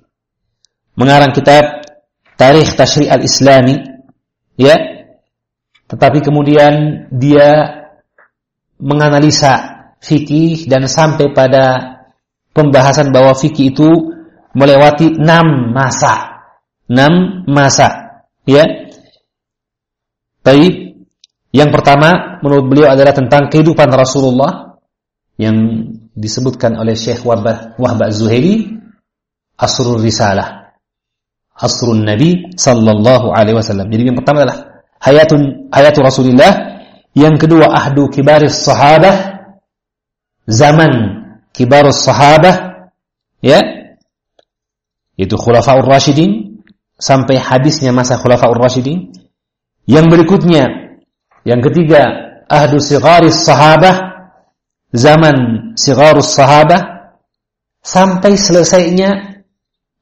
A: mengarang kitab Tarikh Tashri' al-Islami ya tetapi kemudian dia menganalisa fikih dan sampai pada pembahasan bahwa fikih itu melewati enam masa. Enam masa. Ya. Baik. Yang pertama menurut beliau adalah tentang kehidupan Rasulullah yang disebutkan oleh Syekh Wahbah, Wahbah Zuhairi Asrul Risalah. Asrul Nabi sallallahu alaihi wasallam. Jadi yang pertama adalah hayatun hayatu Rasulullah, yang kedua ahdu kibaris sahabah, zaman kibaris sahabah, ya, itu khulafaur rasyidin sampai habisnya masa khulafaur rasyidin. Yang berikutnya, yang ketiga ahdu sigaris sahabah, zaman sigarus sahabah sampai selesainya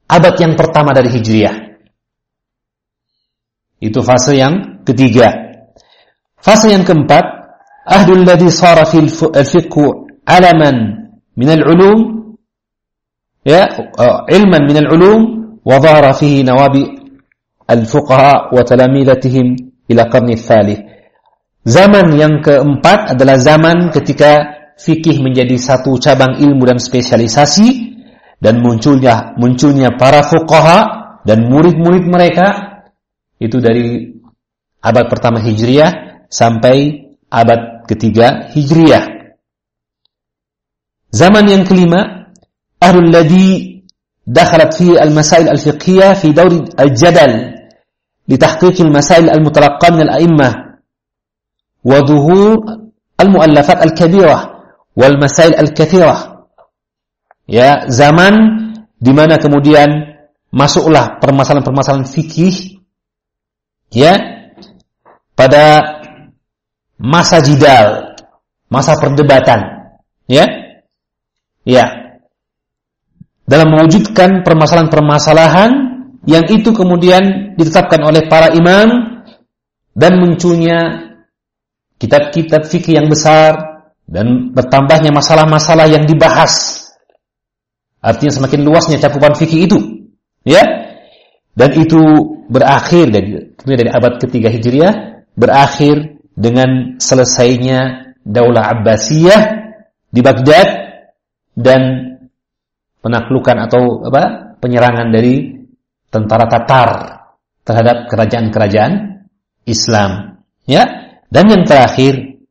A: abad yang pertama dari Hijriah. Itu fase yang ketiga. Fase yang keempat, ahdul ladhi sara fil fiqhu alaman min al-ulum ya ilman min al-ulum wa dhara fihi nawabi al-fuqaha wa talamidatihim ila qarni thalith. Zaman yang keempat adalah zaman ketika fikih menjadi satu cabang ilmu dan spesialisasi dan munculnya munculnya para fuqaha dan murid-murid mereka itu dari abad pertama Hijriah sampai abad ketiga Hijriah. Zaman yang kelima, ahlul ladhi dakhalat fi al-masail al-fiqhiyah fi dawri al-jadal li tahqiq al-masail al-mutalaqqa min al-a'immah وظهور المؤلفات الكبيرة والمسائل الكثيرة ya zaman di mana kemudian masuklah permasalahan-permasalahan fikih ya pada masa jidal, masa perdebatan, ya, ya, dalam mewujudkan permasalahan-permasalahan yang itu kemudian ditetapkan oleh para imam dan munculnya kitab-kitab fikih yang besar dan bertambahnya masalah-masalah yang dibahas. Artinya semakin luasnya cakupan fikih itu, ya. Dan itu berakhir dari dari abad ketiga Hijriah berakhir dengan selesainya Daulah Abbasiyah di Baghdad dan penaklukan atau apa penyerangan dari tentara Tatar terhadap kerajaan-kerajaan Islam. Ya. Dan yang terakhir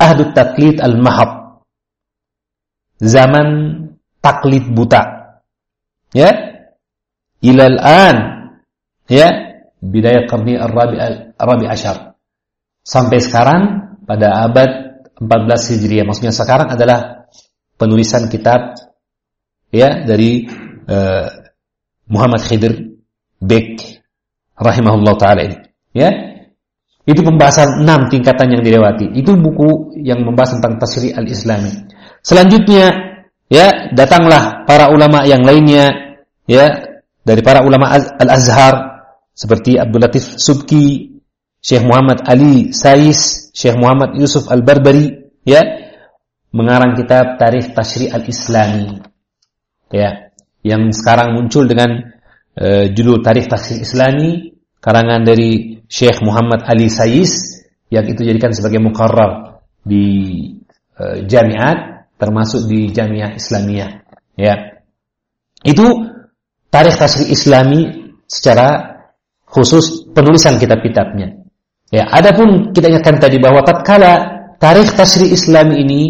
A: ahdut taklid al-mahab. Zaman taklid buta. Ya. Ilal an. Ya. Bidayah qarni ar-rabi ashar. Sampai sekarang pada abad 14 Hijriah. Maksudnya sekarang adalah penulisan kitab ya dari uh, Muhammad Khidir Bek rahimahullah taala ini. Ya. Itu pembahasan enam tingkatan yang dilewati. Itu buku yang membahas tentang tasri al-islami. Selanjutnya, ya, datanglah para ulama yang lainnya, ya, dari para ulama al-Azhar seperti Abdul Latif Subki, Syekh Muhammad Ali Sais, Syekh Muhammad Yusuf Al-Barbari, ya, mengarang kitab Tarikh Tashri' Al-Islami. Ya, yang sekarang muncul dengan uh, judul Tarikh Tashri' Islami karangan dari Syekh Muhammad Ali Sayis yang itu jadikan sebagai mukarrar di e, jamiat termasuk di jamiah Islamiyah. Ya. Itu tarikh tasri Islami secara khusus penulisan kitab-kitabnya. Ya adapun kita ingatkan tadi bahwa tatkala tarikh tasri Islami ini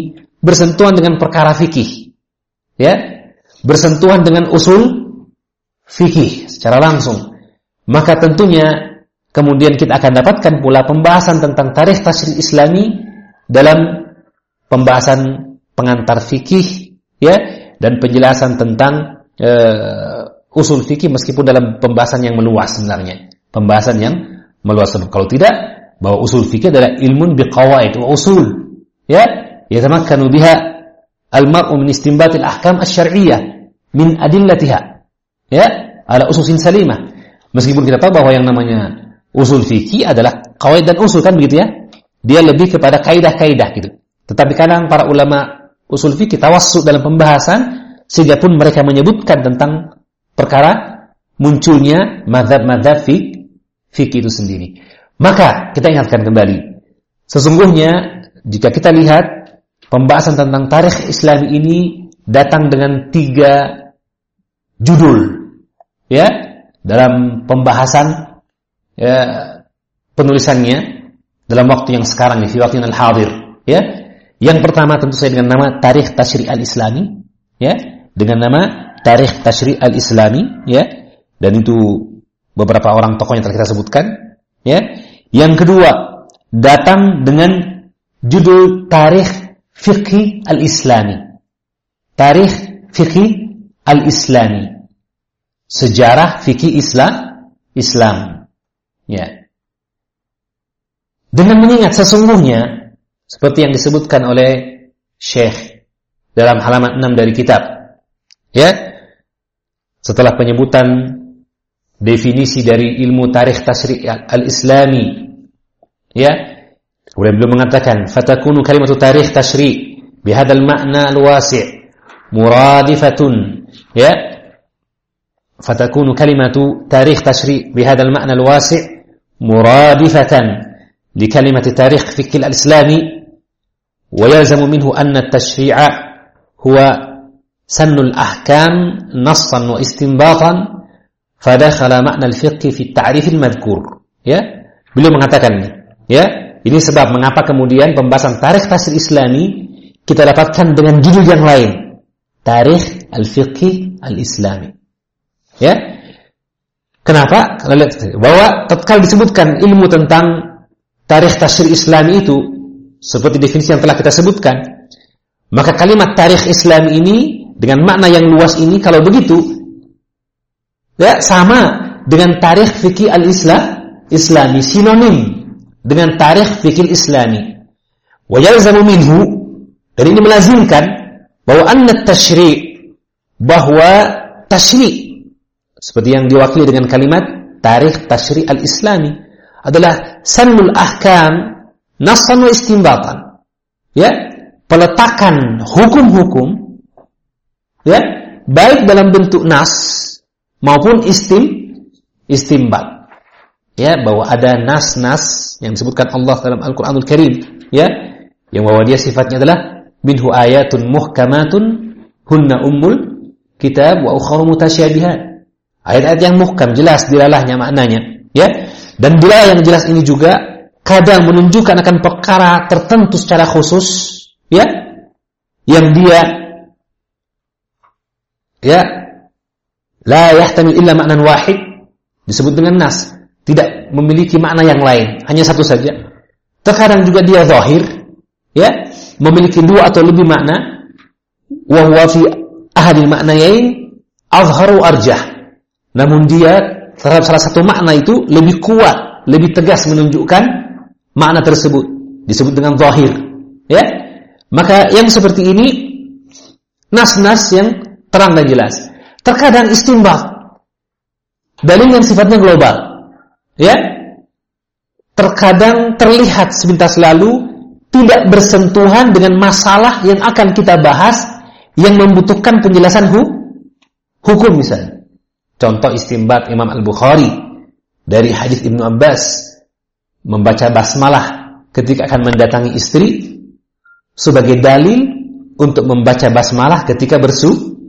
A: bersentuhan dengan perkara fikih ya bersentuhan dengan usul fikih secara langsung maka tentunya kemudian kita akan dapatkan pula pembahasan tentang tarikh tasri islami dalam pembahasan pengantar fikih ya dan penjelasan tentang uh, usul fikih meskipun dalam pembahasan yang meluas sebenarnya. Pembahasan yang meluas kalau tidak bahwa usul fikih adalah ilmun biqawaid wa usul ya yatamakkanu biha al-mar'u min istinbatil ahkam asy-syar'iyyah min adillatiha ya ala ususin salimah Meskipun kita tahu bahwa yang namanya usul fikih adalah kawaid dan usul kan begitu ya. Dia lebih kepada kaidah-kaidah gitu. Tetapi kadang para ulama usul fikih tawassuk dalam pembahasan sehingga pun mereka menyebutkan tentang perkara munculnya madhab-madhab fikih itu sendiri. Maka kita ingatkan kembali, sesungguhnya jika kita lihat pembahasan tentang tarikh Islam ini datang dengan tiga judul, ya dalam pembahasan ya, penulisannya dalam waktu yang sekarang di waktu yang hadir ya. Yang pertama tentu saja dengan nama Tarikh Tashri' al-Islami ya. Dengan nama Tarikh Tashri' al-Islami ya. Dan itu beberapa orang tokohnya telah kita sebutkan ya. Yang kedua datang dengan judul Tarikh Fiqhi al-Islami. Tarikh Fiqhi al-Islami sejarah fikih Islam Islam. Ya. Dengan mengingat sesungguhnya seperti yang disebutkan oleh Syekh dalam halaman 6 dari kitab. Ya. Setelah penyebutan definisi dari ilmu tarikh tasri' al-islami. Ya. Kemudian beliau mengatakan, "Fatakunu kalimatu tarikh tasri' bihadzal ma'na al-wasi' muradifatun." Ya, فتكون كلمة تاريخ تشريع بهذا المعنى الواسع مرادفة لكلمة تاريخ فكر الإسلامي ويلزم منه أن التشريع هو سن الأحكام نصا واستنباطا فدخل معنى الفقه في التعريف المذكور. ya beliau mengatakan ya? Ini sebab mengapa kemudian pembahasan tarikh tasir islami kita dapatkan dengan judul yang lain. Tarikh al-fiqh al-islami. Ya. Kenapa? Karena lihat bahwa tatkala disebutkan ilmu tentang tarikh tasir Islam itu seperti definisi yang telah kita sebutkan, maka kalimat tarikh Islam ini dengan makna yang luas ini kalau begitu ya sama dengan tarikh fikih al-Islam Islami sinonim dengan tarikh fikih Islami. Wa yalzamu minhu dan ini melazimkan bahwa anna tashri' bahwa tashri' seperti yang diwakili dengan kalimat tarikh tashri' al-islami adalah sanul ahkam nasan wa istimbatan ya peletakan hukum-hukum ya baik dalam bentuk nas maupun istim istimbat. Ya bahwa ada nas-nas yang disebutkan Allah dalam Al-Qur'anul Karim ya yang bahwa dia sifatnya adalah minhu ayatun muhkamatun hunna ummul kitab wa ukhra mutasyabihat ayat-ayat yang muhkam jelas dilalahnya maknanya ya dan dilalah yang jelas ini juga kadang menunjukkan akan perkara tertentu secara khusus ya yang dia ya la yahtamil illa maknan wahid disebut dengan nas tidak memiliki makna yang lain, hanya satu saja. Terkadang juga dia zahir, ya, memiliki dua atau lebih makna. Wa huwa fi ahadil maknayain azharu arjah. Namun dia terhadap salah satu makna itu lebih kuat, lebih tegas menunjukkan makna tersebut. Disebut dengan zahir, ya. Maka yang seperti ini nas-nas yang terang dan jelas. Terkadang istimbah dalil yang sifatnya global ya terkadang terlihat sepintas lalu tidak bersentuhan dengan masalah yang akan kita bahas yang membutuhkan penjelasan hu hukum misalnya. Contoh istimbat Imam Al-Bukhari dari hadis Ibnu Abbas. Membaca basmalah ketika akan mendatangi istri sebagai dalil untuk membaca basmalah ketika bersu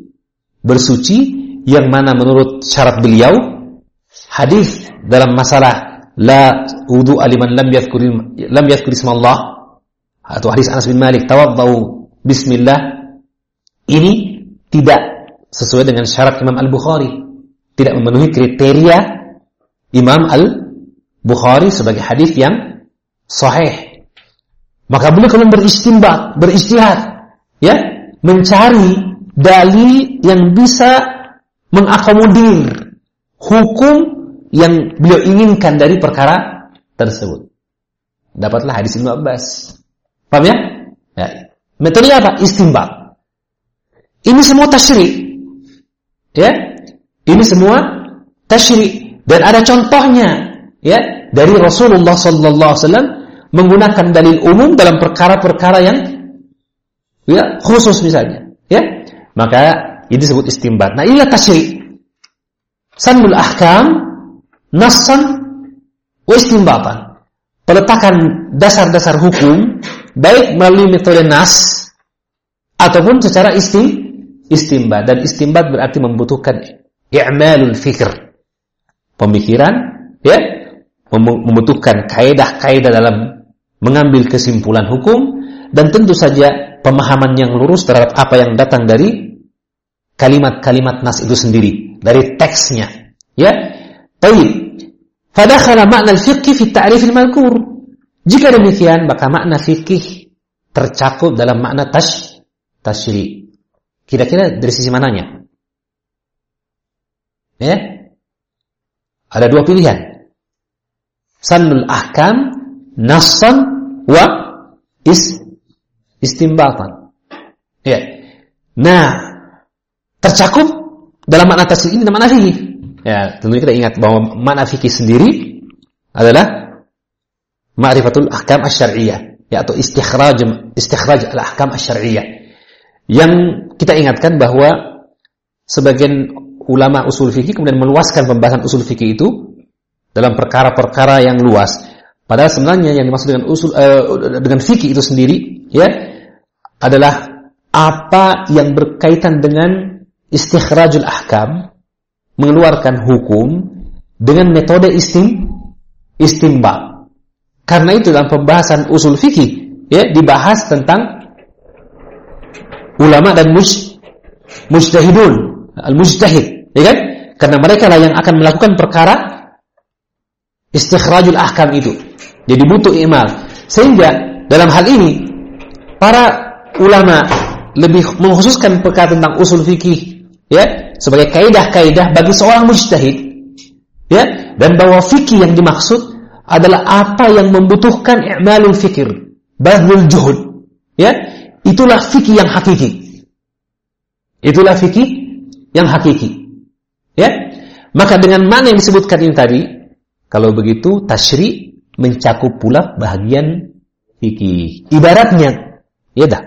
A: bersuci yang mana menurut syarat beliau hadis dalam masalah la wudu aliman lam yadhkur lam yadhkur Allah atau hadis Anas bin Malik tawaddau bismillah ini tidak sesuai dengan syarat Imam Al-Bukhari tidak memenuhi kriteria Imam Al-Bukhari sebagai hadis yang sahih maka beliau kemudian beristimbat beristihad ya mencari dalil yang bisa mengakomodir hukum yang beliau inginkan dari perkara tersebut. Dapatlah hadis Ibnu Abbas. Paham ya? ya. Metode apa? Istimbat. Ini semua tasyri. Ya? Ini semua tasyri dan ada contohnya ya dari Rasulullah sallallahu alaihi wasallam menggunakan dalil umum dalam perkara-perkara yang ya khusus misalnya, ya. Maka ini disebut istimbat. Nah, inilah tasyri. Sanul ahkam nassan wa istimbatan. Peletakan dasar-dasar hukum baik melalui metode nas ataupun secara istim istimbat dan istimbat berarti membutuhkan i'malul fikr. Pemikiran ya membutuhkan kaidah-kaidah dalam mengambil kesimpulan hukum dan tentu saja pemahaman yang lurus terhadap apa yang datang dari kalimat-kalimat nas itu sendiri, dari teksnya. Ya. Baik. Fadakhala makna al-fiqh fi ta'rif al-malkur. Jika demikian, maka makna fikih tercakup dalam makna tash tashri. Kira-kira dari sisi mananya? Ya? Ada dua pilihan. Sannul ahkam nassan wa is istimbatan. Ya. Nah, tercakup dalam makna tashri ini dan makna fikih. Ya, tentunya kita ingat bahwa makna fikih sendiri adalah ma'rifatul ahkam asy-syar'iyyah, ya atau istikhraj istikhraj al-ahkam asy-syar'iyyah. Yang kita ingatkan bahwa sebagian ulama usul fikih kemudian meluaskan pembahasan usul fikih itu dalam perkara-perkara yang luas. Padahal sebenarnya yang dimaksud dengan usul uh, dengan fikih itu sendiri ya adalah apa yang berkaitan dengan istikhrajul ahkam mengeluarkan hukum dengan metode istim istimba. Karena itu dalam pembahasan usul fikih ya dibahas tentang ulama dan muj, mujtahidun, al-mujtahid, ya kan? Karena mereka lah yang akan melakukan perkara istikhrajul ahkam itu. Jadi butuh imal. Sehingga dalam hal ini para ulama lebih mengkhususkan perkara tentang usul fikih ya sebagai kaidah-kaidah bagi seorang mujtahid ya dan bahwa fikih yang dimaksud adalah apa yang membutuhkan i'malul fikir badlul juhud ya itulah fikih yang hakiki itulah fikih yang hakiki ya? Maka dengan mana yang disebutkan ini tadi? Kalau begitu tasyri mencakup pula bahagian fikih. Ibaratnya ya dah.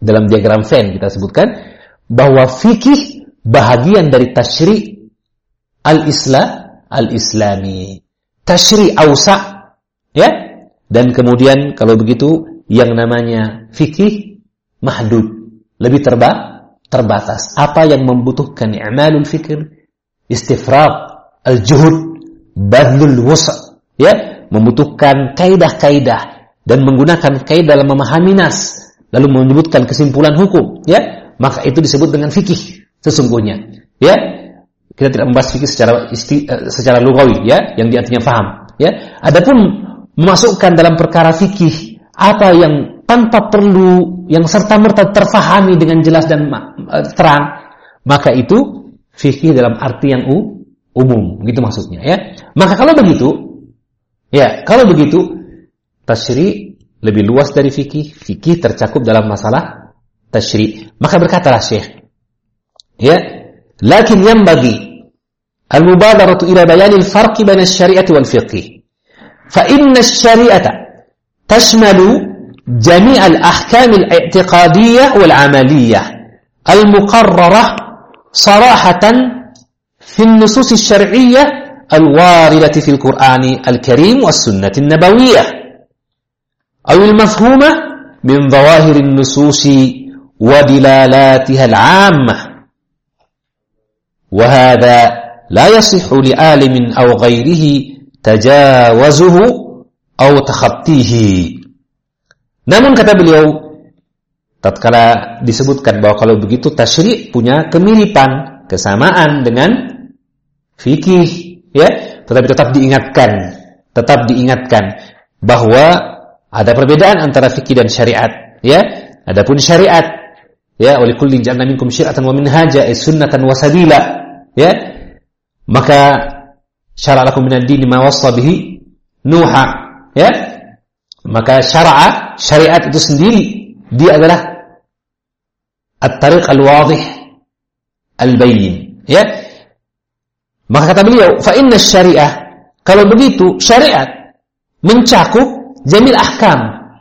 A: Dalam diagram Venn kita sebutkan bahwa fikih bahagian dari tasyri' al-islam al-islami. tashri ausa ya? Dan kemudian kalau begitu yang namanya fikih mahdud. Lebih terba terbatas. Apa yang membutuhkan i'malul fikir istifrad al-juhud badlul wusa ya membutuhkan kaidah-kaidah dan menggunakan kaidah dalam memahami nas lalu menyebutkan kesimpulan hukum ya maka itu disebut dengan fikih sesungguhnya ya kita tidak membahas fikih secara isti, uh, secara lugawi ya, yang artinya faham ya. Adapun memasukkan dalam perkara fikih apa yang tanpa perlu yang serta merta terfahami dengan jelas dan uh, terang, maka itu fikih dalam arti yang u, umum, gitu maksudnya ya. Maka kalau begitu ya, kalau begitu tasyri lebih luas dari fikih, fikih tercakup dalam masalah tasyri. Maka berkatalah Syekh ya, lakin yang bagi المبادرة إلى بيان الفرق بين الشريعة والفقه فإن الشريعة تشمل جميع الأحكام الاعتقادية والعملية المقررة صراحة في النصوص الشرعية الواردة في القرآن الكريم والسنة النبوية. أو المفهومة من ظواهر النصوص ودلالاتها العامة. وهذا لا يصح لعالم أو غيره تجاوزه أو تخطيه. namun kata beliau tatkala disebutkan bahwa kalau begitu tasyri' punya kemiripan kesamaan dengan fikih ya. Tetapi tetap diingatkan tetap diingatkan bahwa ada perbedaan antara fikih dan syariat ya. Adapun syariat ya oleh kullin ja'alna minkum syir'atan wa minhaja sunnatan wa sabila ya. Maka syara' lakum min ad-din ma wassa bihi Nuha ya. Maka syara'a syariat itu sendiri dia adalah at-tariq al-wadih al-bayyin. Ya? Maka kata beliau fa inna syariah kalau begitu syariat mencakup jamil ahkam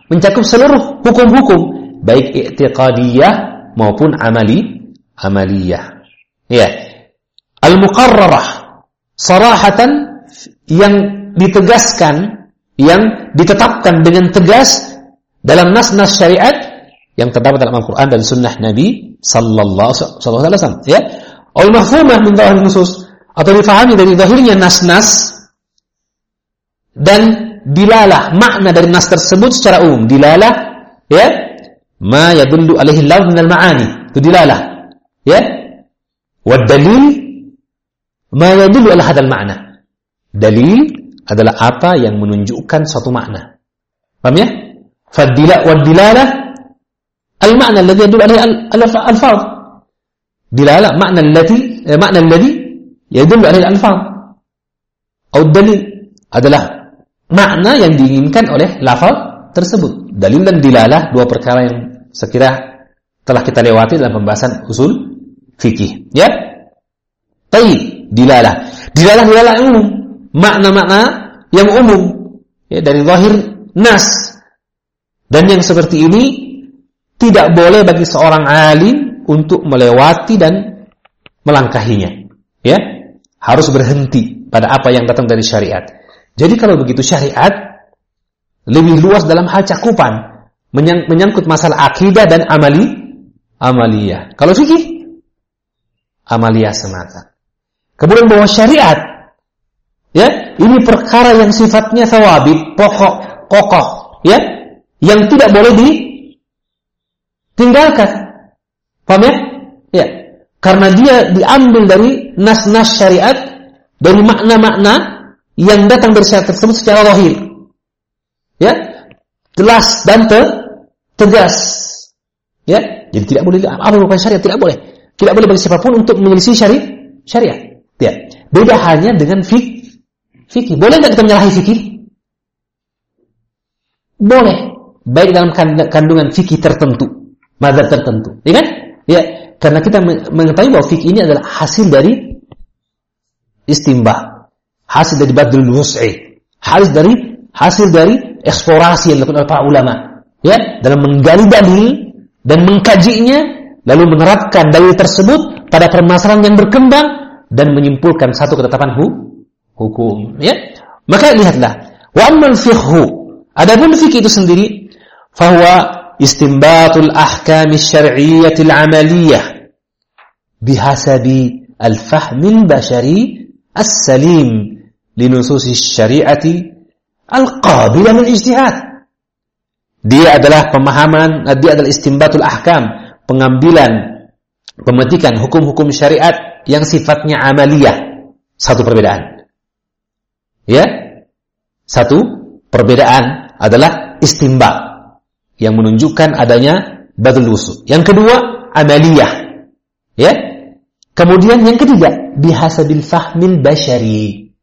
A: mencakup seluruh hukum-hukum baik i'tiqadiyah maupun amali amaliyah. Ya? Al-muqarrarah sarahatan yang ditegaskan, yang ditetapkan dengan tegas dalam nas-nas syariat yang terdapat dalam Al-Quran dan Sunnah Nabi Sallallahu Alaihi Wasallam. Ya, al mafhumah min zahir nusus atau difahami dari zahirnya nas-nas dan dilalah makna dari nas tersebut secara umum dilalah ya ma yadullu alaihi lafz min al-ma'ani itu dilalah ya wa dalil Ma yadullu ala hadal makna. Dalil adalah apa yang menunjukkan suatu makna. Paham ya? Fadila wa dilala al-makna alladhi yadullu alaihi al-alfaz. Dilala makna alladhi eh, makna alladhi yadullu alaihi al-alfaz. Atau dalil adalah makna yang diinginkan oleh lafaz tersebut. Dalil dan dilalah dua perkara yang sekira telah kita lewati dalam pembahasan usul fikih. Ya? Baik dilalah. Dilalah dilalah umum, makna-makna yang umum ya dari zahir nas. Dan yang seperti ini tidak boleh bagi seorang alim untuk melewati dan melangkahinya. Ya, harus berhenti pada apa yang datang dari syariat. Jadi kalau begitu syariat lebih luas dalam hal cakupan menyang, menyangkut masalah akidah dan amali amaliyah. Kalau fikih amaliyah semata. Kemudian bahwa syariat ya, ini perkara yang sifatnya thawabit, pokok, kokoh, ya, yang tidak boleh ditinggalkan. Paham ya? Ya. Karena dia diambil dari nas-nas syariat dari makna-makna yang datang dari syariat tersebut secara lahir. Ya. Jelas dan te tegas. Ya. Jadi tidak boleh apa bukan syariat tidak boleh. Tidak boleh bagi siapa pun untuk menyelisih syariat. Syariat. Ya. Beda hanya dengan fik fikih. Boleh nggak kita menyalahi fikih? Boleh. Baik dalam kandungan fikih tertentu, mazhab tertentu. Ya kan? Ya, karena kita mengetahui bahwa fikih ini adalah hasil dari istimba, hasil dari badul wus'i, hasil dari hasil dari eksplorasi yang dilakukan oleh para ulama, ya, dalam menggali dalil dan mengkajinya, lalu menerapkan dalil tersebut pada permasalahan yang berkembang dan menyimpulkan satu ketetapan hu hukum. Ya Maka lihatlah, wa ammal fiqhu. Adapun fikih itu sendiri, fahuwa istimbatul ahkam syar'iyyatil amaliyah bihasabi al-fahmil bashari as-salim linususi syariati al-qabilah lil ijtihad. Dia adalah pemahaman, dia adalah istimbatul ahkam, pengambilan, pemetikan hukum-hukum syariat yang sifatnya amaliyah. Satu perbedaan. Ya. Satu, perbedaan adalah istimba yang menunjukkan adanya badul wusu. Yang kedua, amaliyah. Ya. Kemudian yang ketiga, bihasabil fahmil bashari.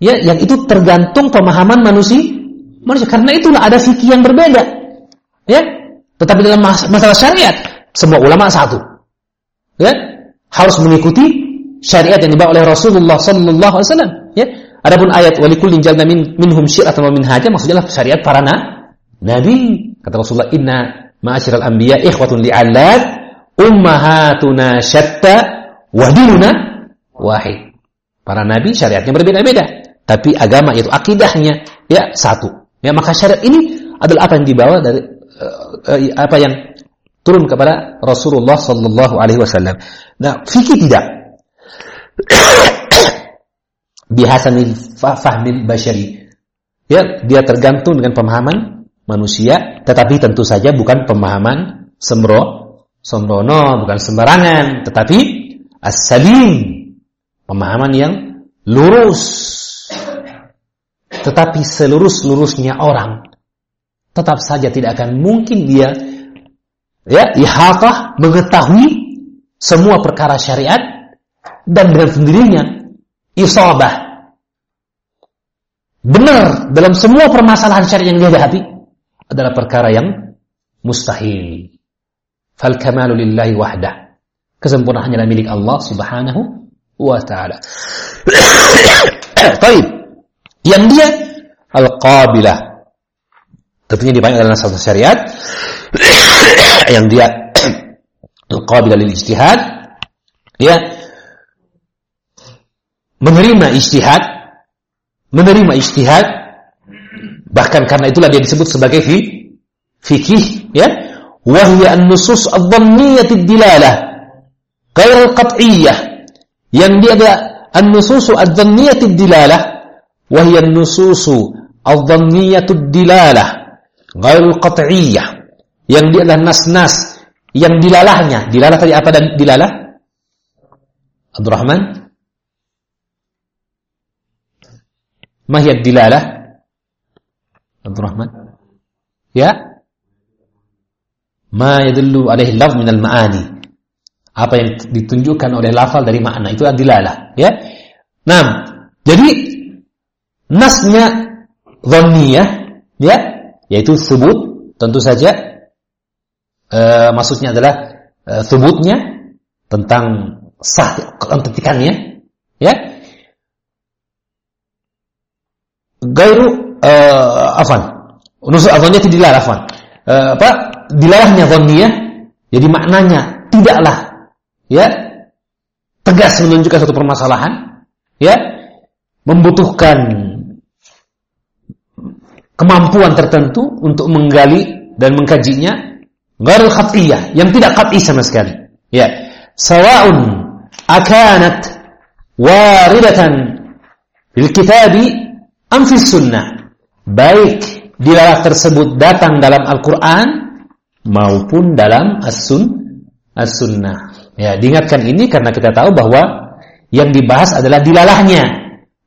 A: Ya, yang itu tergantung pemahaman manusia. Manusia karena itulah ada fikih yang berbeda. Ya. Tetapi dalam masalah syariat, semua ulama satu. Ya. Harus mengikuti syariat yang dibawa oleh Rasulullah sallallahu alaihi wasallam, ya. Adapun ayat walikullin jalna min, minhum syi'atan wa minhaja maksudnya adalah syariat para na, nabi. Kata Rasulullah, "Inna ma'asyiral anbiya ikhwatun li'allat ummahatuna syatta wa dinuna wahid." Para nabi syariatnya berbeda-beda, tapi agama itu akidahnya ya satu. Ya maka syariat ini adalah apa yang dibawa dari uh, apa yang turun kepada Rasulullah sallallahu alaihi wasallam. Nah, fikih tidak bihasanil fahmil basyari. Ya, dia tergantung dengan pemahaman manusia, tetapi tentu saja bukan pemahaman sembro, sembrono, bukan sembarangan, tetapi as-salim, pemahaman yang lurus. Tetapi selurus-lurusnya orang tetap saja tidak akan mungkin dia ya ihatah mengetahui semua perkara syariat dan dengan sendirinya isabah. Benar dalam semua permasalahan syariat yang dia hadapi adalah perkara yang mustahil. Fal kamalu lillahi wahdah. Kesempurnaan hanyalah milik Allah Subhanahu wa taala. Baik. Yang dia al-qabilah. Tentunya dipanggil dalam satu syariat yang dia al-qabilah lil ijtihad ya menerima ijtihad, menerima ijtihad, bahkan karena itulah dia disebut sebagai fi, fikih, ya. Wahya an-nusus ad-dhanniyah dilalah ghair al-qat'iyyah. Yang dia ada an-nusus ad-dhanniyah dilalah wahya an-nusus ad-dhanniyah dilalah ghair al-qat'iyyah. Yang dia adalah nas-nas yang dilalahnya. Dilalah tadi apa dan dilalah? Abdurrahman Mahiyat dilalah Abdul Rahman Ya? Ma yadullu alaihi lafz minal ma'ani. Apa yang ditunjukkan oleh lafal dari makna Itu dilalah ya? Nah Jadi Nasnya Dhanniyah ya? Yaitu sebut Tentu saja e, Maksudnya adalah e, Sebutnya Tentang sah Ketikannya Ya? Gairu uh, afan. Nusul adhannya tidak afan. Uh, apa? Dilalahnya dhaniyah jadi maknanya tidaklah ya tegas menunjukkan satu permasalahan ya membutuhkan kemampuan tertentu untuk menggali dan mengkajinya ghairul khatiyah yang tidak qat'i sama sekali ya sawaun akanat waridatan bil kitabi amfis sunnah baik dilalah tersebut datang dalam Al-Quran maupun dalam as-sun as-sunnah. Ya diingatkan ini karena kita tahu bahwa yang dibahas adalah dilalahnya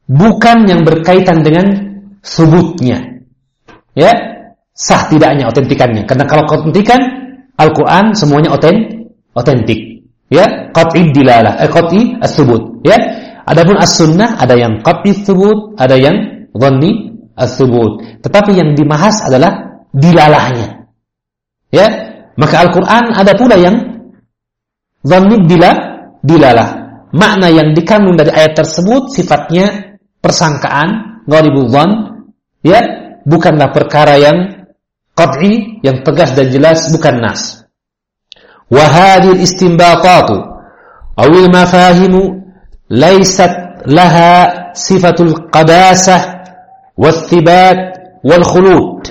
A: bukan yang berkaitan dengan sebutnya ya sah tidaknya otentikannya. Karena kalau otentikan Al-Quran semuanya oten otentik. Ya qat'i dilalah eh qat'i as-subut. Ya adapun as-sunnah ada yang qat'i subut ada yang dhanni as-subut. Tetapi yang dibahas adalah dilalahnya. Ya, maka Al-Qur'an ada pula yang dhanni bila dilalah. Makna yang dikandung dari ayat tersebut sifatnya persangkaan, ghalibul dhann, ya, bukanlah perkara yang qat'i, yang tegas dan jelas, bukan nas. Wa hadhihi istinbatatu awil mafahimu laysat laha sifatul qadasah wathibat wal khulud.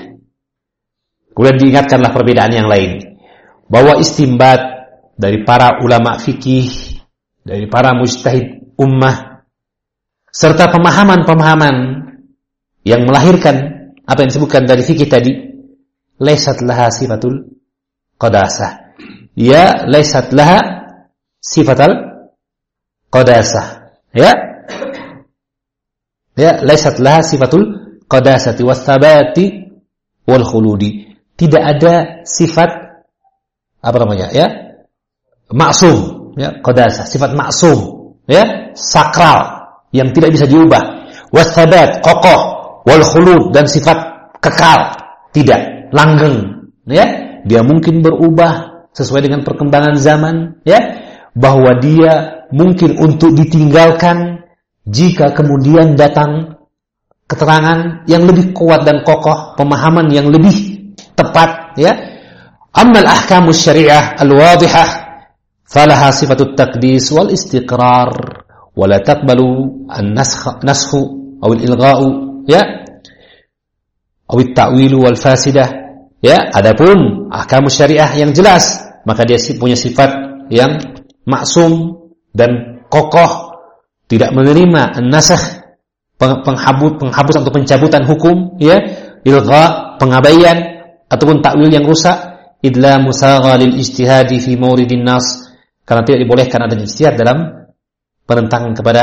A: Kemudian diingatkanlah perbedaan yang lain. Bahwa istimbat dari para ulama fikih, dari para mujtahid ummah, serta pemahaman-pemahaman yang melahirkan apa yang disebutkan dari fikih tadi, laisat laha sifatul qadasah. Ya, laisat laha sifatul qadasah. Ya. Ya, laisat laha sifatul qadasati wasabati wal khuludi. Tidak ada sifat apa namanya ya maksum ya qadasa sifat maksum ya sakral yang tidak bisa diubah. Wasabat kokoh wal khulud dan sifat kekal tidak langgeng ya dia mungkin berubah sesuai dengan perkembangan zaman ya bahwa dia mungkin untuk ditinggalkan jika kemudian datang keterangan yang lebih kuat dan kokoh pemahaman yang lebih tepat ya. Ammal ahkamu syariah al-wadihah falaha sifatut taqdis wal istiqrar wa la taqbalu an-naskh naskhu aw al-ilgha'u ya. Aw at-ta'wil wal fasidah ya. Adapun ahkamu syariah yang jelas maka dia punya sifat yang maksum dan kokoh tidak menerima an-nasakh penghabut penghabus atau pencabutan hukum ya ilgha pengabaian ataupun takwil yang rusak idla musagha lil ijtihadi fi mauridin nas. Karena tidak dibolehkan adanya ijtihad dalam penentangan kepada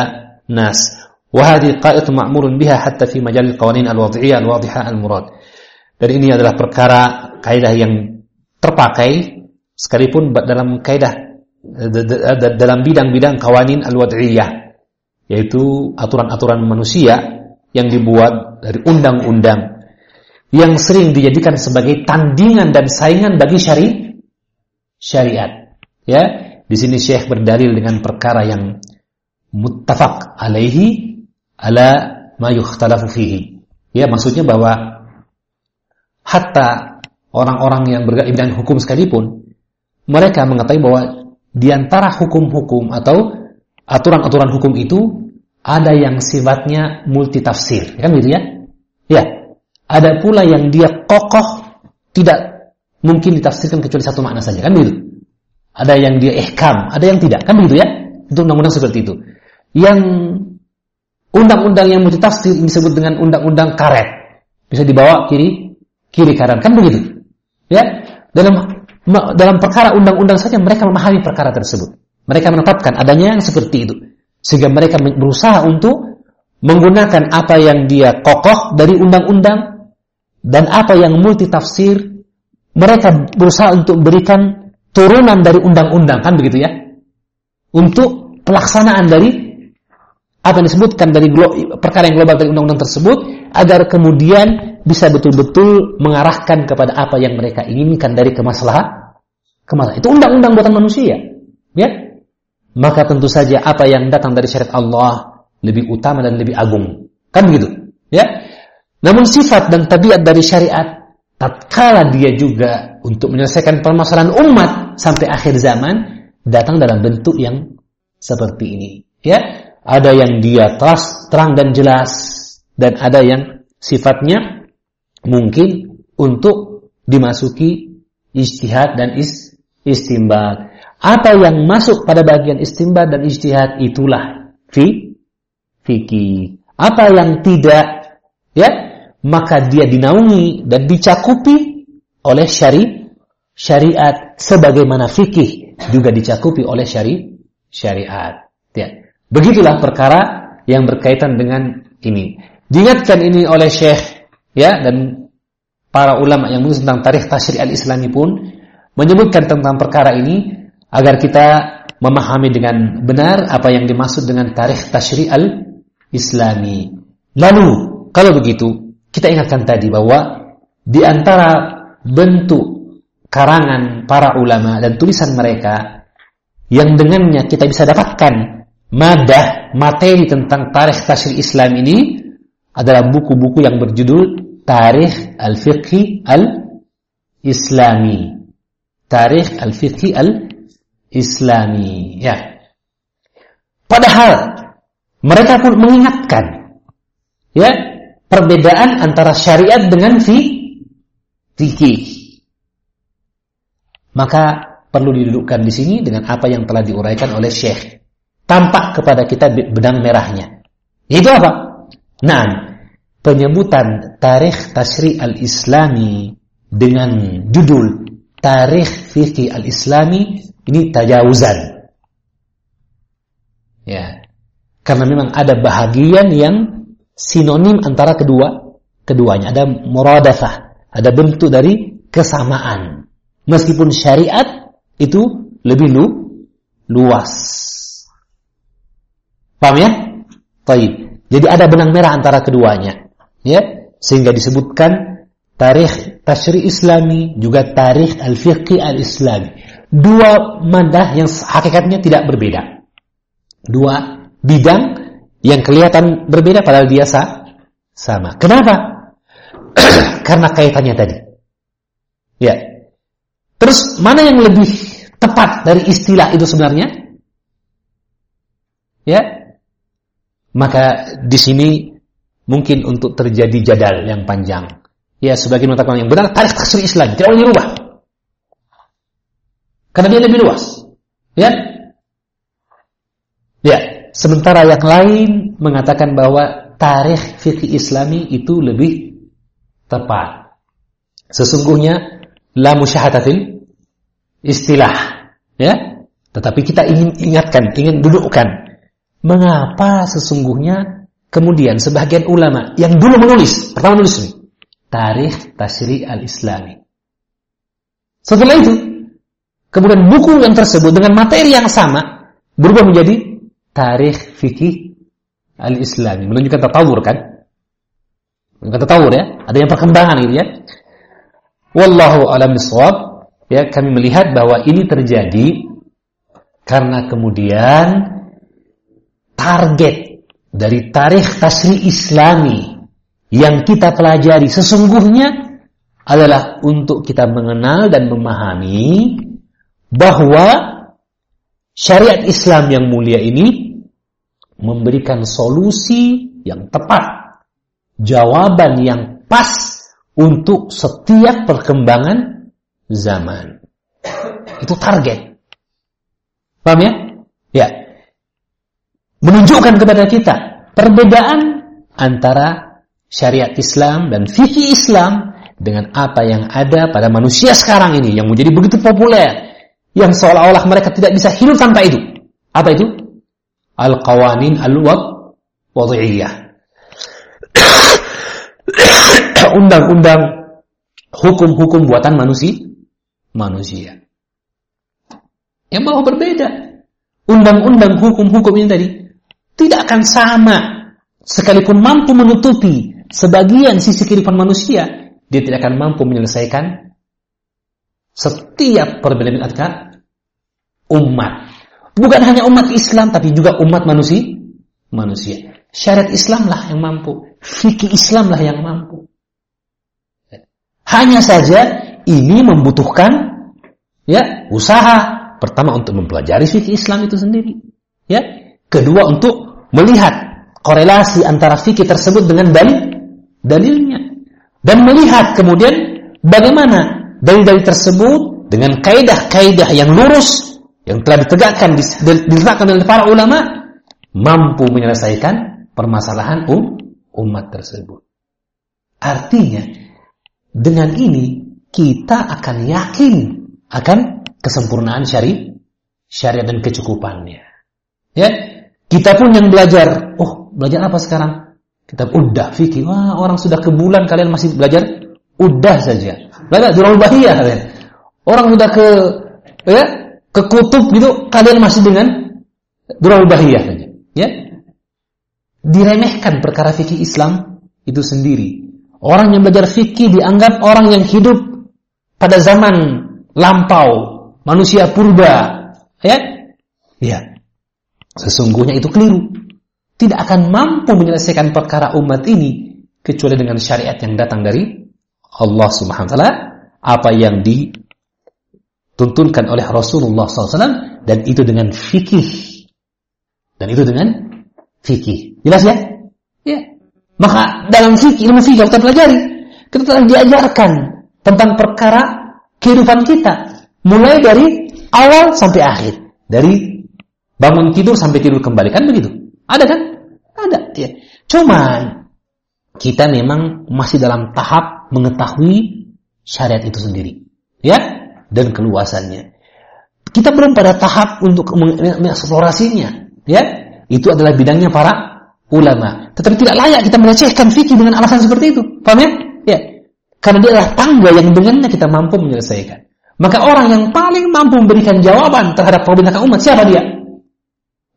A: nas. Wa hadhihi qa'idatu ma'murun biha hatta fi majal qawanin al-wadhi'iyah al-wadhiha al-murad. Dan ini adalah perkara kaidah yang terpakai sekalipun dalam kaidah dalam bidang-bidang kawanin al-wad'iyah yaitu aturan-aturan manusia yang dibuat dari undang-undang yang sering dijadikan sebagai tandingan dan saingan bagi syari syariat. Ya, di sini Syekh berdalil dengan perkara yang muttafaq alaihi ala ma yukhtalafu fihi. Ya, maksudnya bahwa hatta orang-orang yang bidang hukum sekalipun mereka mengetahui bahwa di antara hukum-hukum atau aturan-aturan hukum itu ada yang sifatnya multitafsir, kan gitu ya? Ya, ada pula yang dia kokoh tidak mungkin ditafsirkan kecuali satu makna saja, kan begitu? Ada yang dia ihkam, ada yang tidak, kan begitu ya? Untuk undang-undang seperti itu. Yang undang-undang yang multitafsir disebut dengan undang-undang karet. Bisa dibawa kiri kiri kanan, kan begitu? Ya, dalam dalam perkara undang-undang saja mereka memahami perkara tersebut. Mereka menetapkan adanya yang seperti itu. Sehingga mereka berusaha untuk menggunakan apa yang dia kokoh dari undang-undang dan apa yang multi tafsir mereka berusaha untuk berikan turunan dari undang-undang kan begitu ya? Untuk pelaksanaan dari apa yang disebutkan dari perkara yang global dari undang-undang tersebut agar kemudian bisa betul-betul mengarahkan kepada apa yang mereka inginkan dari kemaslahan kemaslahan. Itu undang-undang buatan manusia ya maka tentu saja apa yang datang dari syariat Allah lebih utama dan lebih agung. Kan begitu? Ya? Namun sifat dan tabiat dari syariat tatkala dia juga untuk menyelesaikan permasalahan umat sampai akhir zaman datang dalam bentuk yang seperti ini. Ya, ada yang dia teras, terang dan jelas. Dan ada yang sifatnya mungkin untuk dimasuki istihad dan is, istimbat. Apa yang masuk pada bagian istimbat dan istihad itulah fi fikih. Apa yang tidak ya maka dia dinaungi dan dicakupi oleh syari syariat sebagaimana fikih juga dicakupi oleh syari syariat. Ya. Begitulah perkara yang berkaitan dengan ini. Diingatkan ini oleh Syekh ya dan para ulama yang menulis tentang tarikh tasyri' al-islami pun menyebutkan tentang perkara ini agar kita memahami dengan benar apa yang dimaksud dengan tarikh tasyri' al-islami. Lalu kalau begitu kita ingatkan tadi bahwa di antara bentuk karangan para ulama dan tulisan mereka yang dengannya kita bisa dapatkan madah materi tentang tarikh tasir Islam ini adalah buku-buku yang berjudul Tarikh Al-Fiqhi Al-Islami. Tarikh Al-Fiqhi Al-Islami. Ya. Padahal mereka pun mengingatkan ya perbedaan antara syariat dengan fi fikih. Maka perlu didudukkan di sini dengan apa yang telah diuraikan oleh Syekh. Tampak kepada kita benang merahnya. Itu apa? Nah, penyebutan tarikh tasri al-islami dengan judul tarikh fikih al-islami ini tajawuzan. Ya. Karena memang ada bahagian yang sinonim antara kedua keduanya. Ada muradafah, ada bentuk dari kesamaan. Meskipun syariat itu lebih lu, luas. Paham ya? Baik. Jadi ada benang merah antara keduanya. Ya, sehingga disebutkan tarikh tasyri islami juga tarikh al-fiqhi al-islami. Dua madah yang hakikatnya tidak berbeda. Dua bidang yang kelihatan berbeda padahal dia sama. Kenapa? Karena kaitannya tadi. Ya. Terus mana yang lebih tepat dari istilah itu sebenarnya? Ya. Maka di sini mungkin untuk terjadi jadal yang panjang. Ya, sebagian mengatakan yang benar tarikh tafsir Islam tidak boleh dirubah. Karena dia lebih luas. Ya. Ya, sementara yang lain mengatakan bahwa tarikh fikih Islami itu lebih tepat. Sesungguhnya la musyahadatil istilah ya tetapi kita ingin ingatkan ingin dudukkan mengapa sesungguhnya kemudian sebagian ulama yang dulu menulis pertama menulis ini tarikh tasri al-islami setelah itu kemudian buku yang tersebut dengan materi yang sama berubah menjadi tarikh fikih al-islami. Menunjukkan tatawur kan? Menunjukkan tatawur ya. Ada yang perkembangan gitu ya. Wallahu alam bisawab ya kami melihat bahwa ini terjadi karena kemudian target dari tarikh tasri islami yang kita pelajari sesungguhnya adalah untuk kita mengenal dan memahami bahwa syariat Islam yang mulia ini memberikan solusi yang tepat, jawaban yang pas untuk setiap perkembangan zaman. Itu target. Paham ya? Ya. Menunjukkan kepada kita perbedaan antara syariat Islam dan fikih Islam dengan apa yang ada pada manusia sekarang ini yang menjadi begitu populer yang seolah-olah mereka tidak bisa hidup tanpa itu. Apa itu? Al-qawanin al-wad'iyah. Undang-undang hukum-hukum buatan manusia manusia. Yang bahwa berbeda. Undang-undang hukum-hukum ini tadi tidak akan sama sekalipun mampu menutupi sebagian sisi kehidupan manusia, dia tidak akan mampu menyelesaikan setiap perbedaan antara umat. Bukan hanya umat Islam tapi juga umat manusia. Manusia. Syariat Islamlah yang mampu, fikih Islamlah yang mampu. Hanya saja ini membutuhkan ya usaha pertama untuk mempelajari fikih Islam itu sendiri ya kedua untuk melihat korelasi antara fikih tersebut dengan dalil dalilnya dan melihat kemudian bagaimana dalil-dalil tersebut dengan kaidah-kaidah yang lurus yang telah ditegakkan diletakkan oleh para ulama mampu menyelesaikan permasalahan um, umat tersebut artinya dengan ini kita akan yakin akan kesempurnaan syari syariat dan kecukupannya. Ya, kita pun yang belajar, oh belajar apa sekarang? Kita udah fikih. Wah, orang sudah ke bulan kalian masih belajar udah saja. Belajar durul bahiyah. Orang sudah ke ya, ke kutub gitu, kalian masih dengan durul bahiyah saja. Ya. Diremehkan perkara fikih Islam itu sendiri. Orang yang belajar fikih dianggap orang yang hidup pada zaman lampau, manusia purba, ya? Ya. Sesungguhnya itu keliru. Tidak akan mampu menyelesaikan perkara umat ini kecuali dengan syariat yang datang dari Allah Subhanahu wa taala, apa yang dituntunkan oleh Rasulullah SAW dan itu dengan fikih. Dan itu dengan fikih. Jelas ya? Ya. Maka dalam fikih ilmu fikih kita pelajari, kita telah diajarkan tentang perkara kehidupan kita, mulai dari awal sampai akhir, dari bangun tidur sampai tidur kembali kan begitu? Ada kan? Ada. Ya. Cuman kita memang masih dalam tahap mengetahui syariat itu sendiri, ya, dan keluasannya. Kita belum pada tahap untuk mengeksplorasinya, ya. Itu adalah bidangnya para ulama. Tetapi tidak layak kita melecehkan fikih dengan alasan seperti itu. Paham ya? Ya. Karena dia adalah tangga yang dengannya kita mampu menyelesaikan. Maka orang yang paling mampu memberikan jawaban terhadap perbedaan umat siapa dia?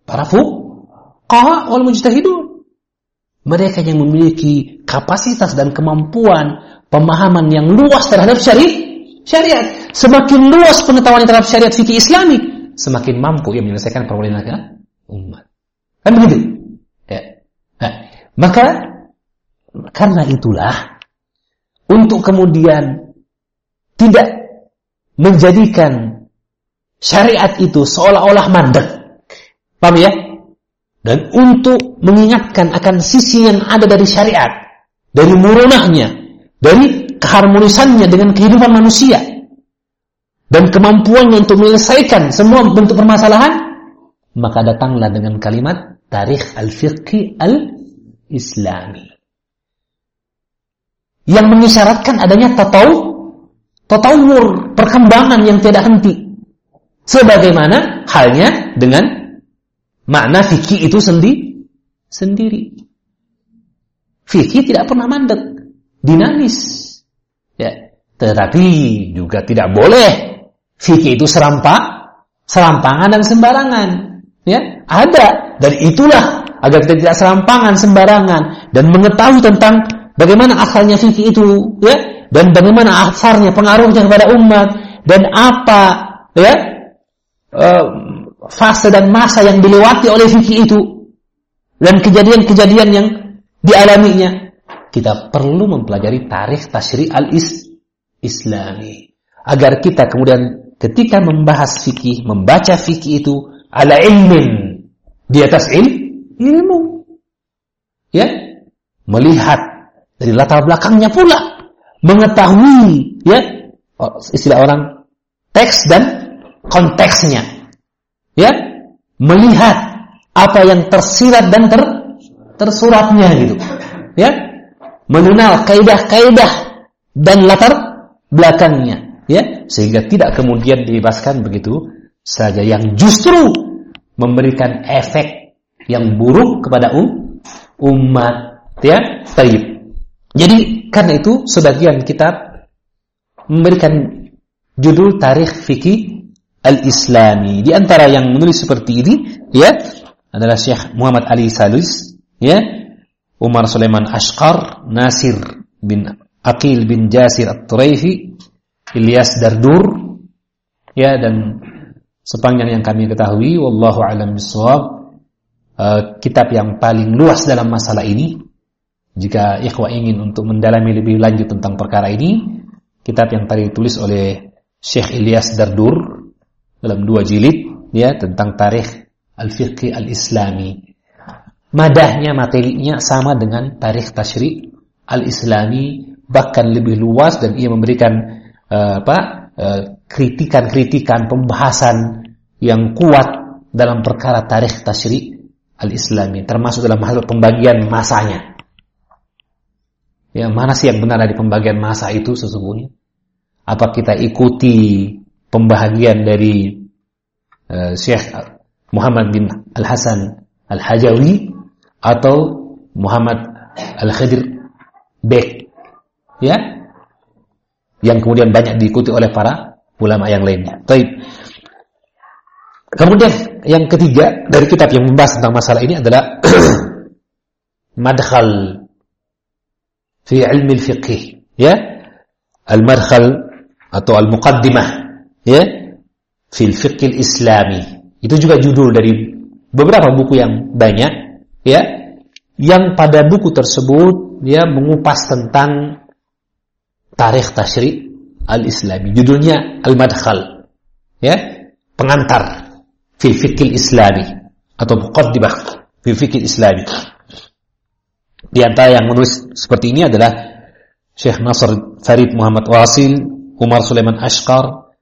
A: Para fuqaha wal mujtahidun. Mereka yang memiliki kapasitas dan kemampuan pemahaman yang luas terhadap syari syariat. Semakin luas pengetahuan terhadap syariat fikih Islami, semakin mampu ia menyelesaikan permasalahan umat. Kan begitu? Ya. Nah, maka karena itulah untuk kemudian tidak menjadikan syariat itu seolah-olah mandek. Paham ya? Dan untuk mengingatkan akan sisi yang ada dari syariat, dari murunahnya, dari keharmonisannya dengan kehidupan manusia, dan kemampuannya untuk menyelesaikan semua bentuk permasalahan, maka datanglah dengan kalimat tarikh al-fiqhi al-islami. Yang mengisyaratkan adanya tataw, tatawur, perkembangan yang tidak henti. Sebagaimana halnya dengan makna fikih itu sendi, sendiri. Fikih tidak pernah mandek, dinamis. Ya, tetapi juga tidak boleh fikih itu serampak, serampangan dan sembarangan. Ya, ada dan itulah agar kita tidak serampangan sembarangan dan mengetahui tentang bagaimana asalnya fikih itu, ya, dan bagaimana asarnya pengaruhnya kepada umat dan apa, ya, uh, fase dan masa yang dilewati oleh fikih itu dan kejadian-kejadian yang dialaminya. Kita perlu mempelajari tarikh tasyri al-islami agar kita kemudian ketika membahas fikih, membaca fikih itu ala ilmin. Di atas il, ilmu. Ya, melihat dari latar belakangnya pula, mengetahui ya? Oh, istilah orang teks dan konteksnya. Ya, melihat apa yang tersirat dan ter, tersuratnya gitu. Ya, mengenal kaidah-kaidah dan latar belakangnya, ya, sehingga tidak kemudian dibebaskan begitu saja yang justru memberikan efek yang buruk kepada um, umat ya taib. Jadi karena itu sebagian kitab memberikan judul tarikh fikih al-Islami. Di antara yang menulis seperti ini ya adalah Syekh Muhammad Ali Salis ya Umar Sulaiman Ashqar, Nasir bin Aqil bin Jasir At-Turaifi, Ilyas Dardur ya dan Sepanjang yang kami ketahui, wallahu alam bisawab, uh, kitab yang paling luas dalam masalah ini. Jika ikhwah ingin untuk mendalami lebih lanjut tentang perkara ini, kitab yang tadi ditulis oleh Syekh Ilyas Dardur dalam dua jilid ya tentang tarikh al-fiqh al-islami. Madahnya materinya sama dengan tarikh tasyri' al-islami bahkan lebih luas dan ia memberikan apa Eh, kritikan-kritikan pembahasan yang kuat dalam perkara tarikh tasyri al-islami termasuk dalam hal pembagian masanya. Ya mana sih yang benar dari pembagian masa itu sesungguhnya? Apa kita ikuti pembahagian dari uh, Syekh Muhammad bin Al-Hasan Al-Hajawi atau Muhammad Al-Khidir Bek ya yang kemudian banyak diikuti oleh para ulama yang lainnya. Taib. Kemudian yang ketiga dari kitab yang membahas tentang masalah ini adalah madkhal fi ilmi al-fiqh, ya. Al-madkhal atau al-muqaddimah, ya, fi al-fiqh al-islami. Itu juga judul dari beberapa buku yang banyak, ya, yang pada buku tersebut ya mengupas tentang Tarikh Tashri Al-Islami. Judulnya Al-Madkhal. Ya, pengantar fil fikil Islami atau muqaddimah fil fikil Islami. Di antara yang menulis seperti ini adalah Syekh Nasr Farid Muhammad Wasil, Umar Sulaiman Ashkar,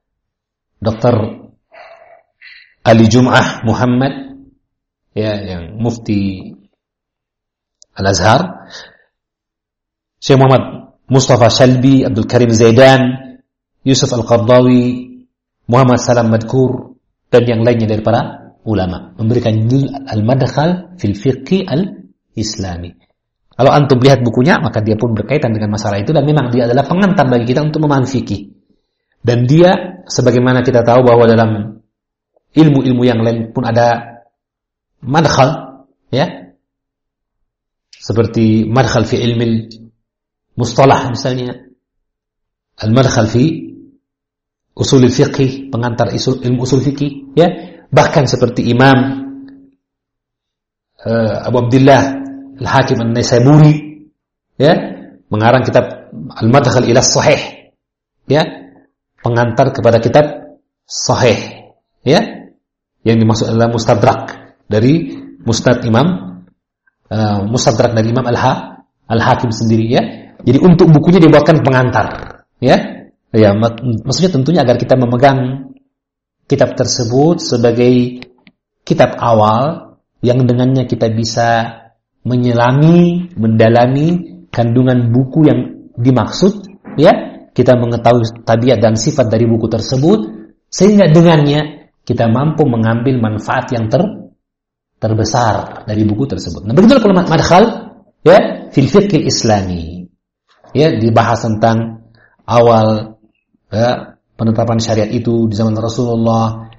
A: Dr. Ali Jum'ah Muhammad, ya yang mufti Al-Azhar, Syekh Muhammad Mustafa Shalbi, Abdul Karim Zaidan, Yusuf Al-Qardawi, Muhammad Salam Madkur, dan yang lainnya dari para ulama. Memberikan al-madkhal fil fiqhi al-islami. Kalau antum lihat bukunya, maka dia pun berkaitan dengan masalah itu dan memang dia adalah pengantar bagi kita untuk memahami fikih. Dan dia, sebagaimana kita tahu bahwa dalam ilmu-ilmu yang lain pun ada madkhal, ya, seperti madkhal fi ilmi mustalah misalnya, al-madkhal fi usul fiqih, pengantar ilmu usul fikih, ya, bahkan seperti Imam uh, Abu Abdullah Al-Hakim An-Naisaburi ya. Mengarang kitab Al-Madkhal ila Sahih ya. Pengantar kepada kitab Sahih ya. Yang dimaksud adalah Mustadrak dari Musnad Imam uh, Mustadrak dari Imam Al-Ha Al-Hakim sendiri ya. Jadi untuk bukunya dibuatkan pengantar ya. Ya mak maksudnya tentunya agar kita memegang kitab tersebut sebagai kitab awal yang dengannya kita bisa menyelami, mendalami kandungan buku yang dimaksud, ya, kita mengetahui tabiat dan sifat dari buku tersebut, sehingga dengannya kita mampu mengambil manfaat yang ter terbesar dari buku tersebut. Nah, begitu kalau madkhal, ya, fil fiqh islami. Ya, dibahas tentang awal ya, penetapan syariat itu di zaman Rasulullah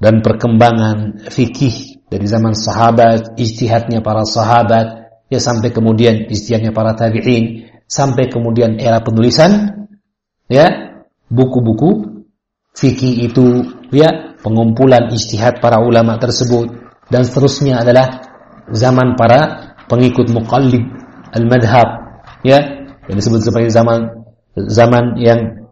A: dan perkembangan fikih dari zaman sahabat, ijtihadnya para sahabat, ya sampai kemudian ijtihadnya para tabi'in, sampai kemudian era penulisan, ya buku-buku fikih itu, ya pengumpulan ijtihad para ulama tersebut, dan seterusnya adalah zaman para pengikut muqallid al-madhab, ya. Yang disebut sebagai zaman zaman yang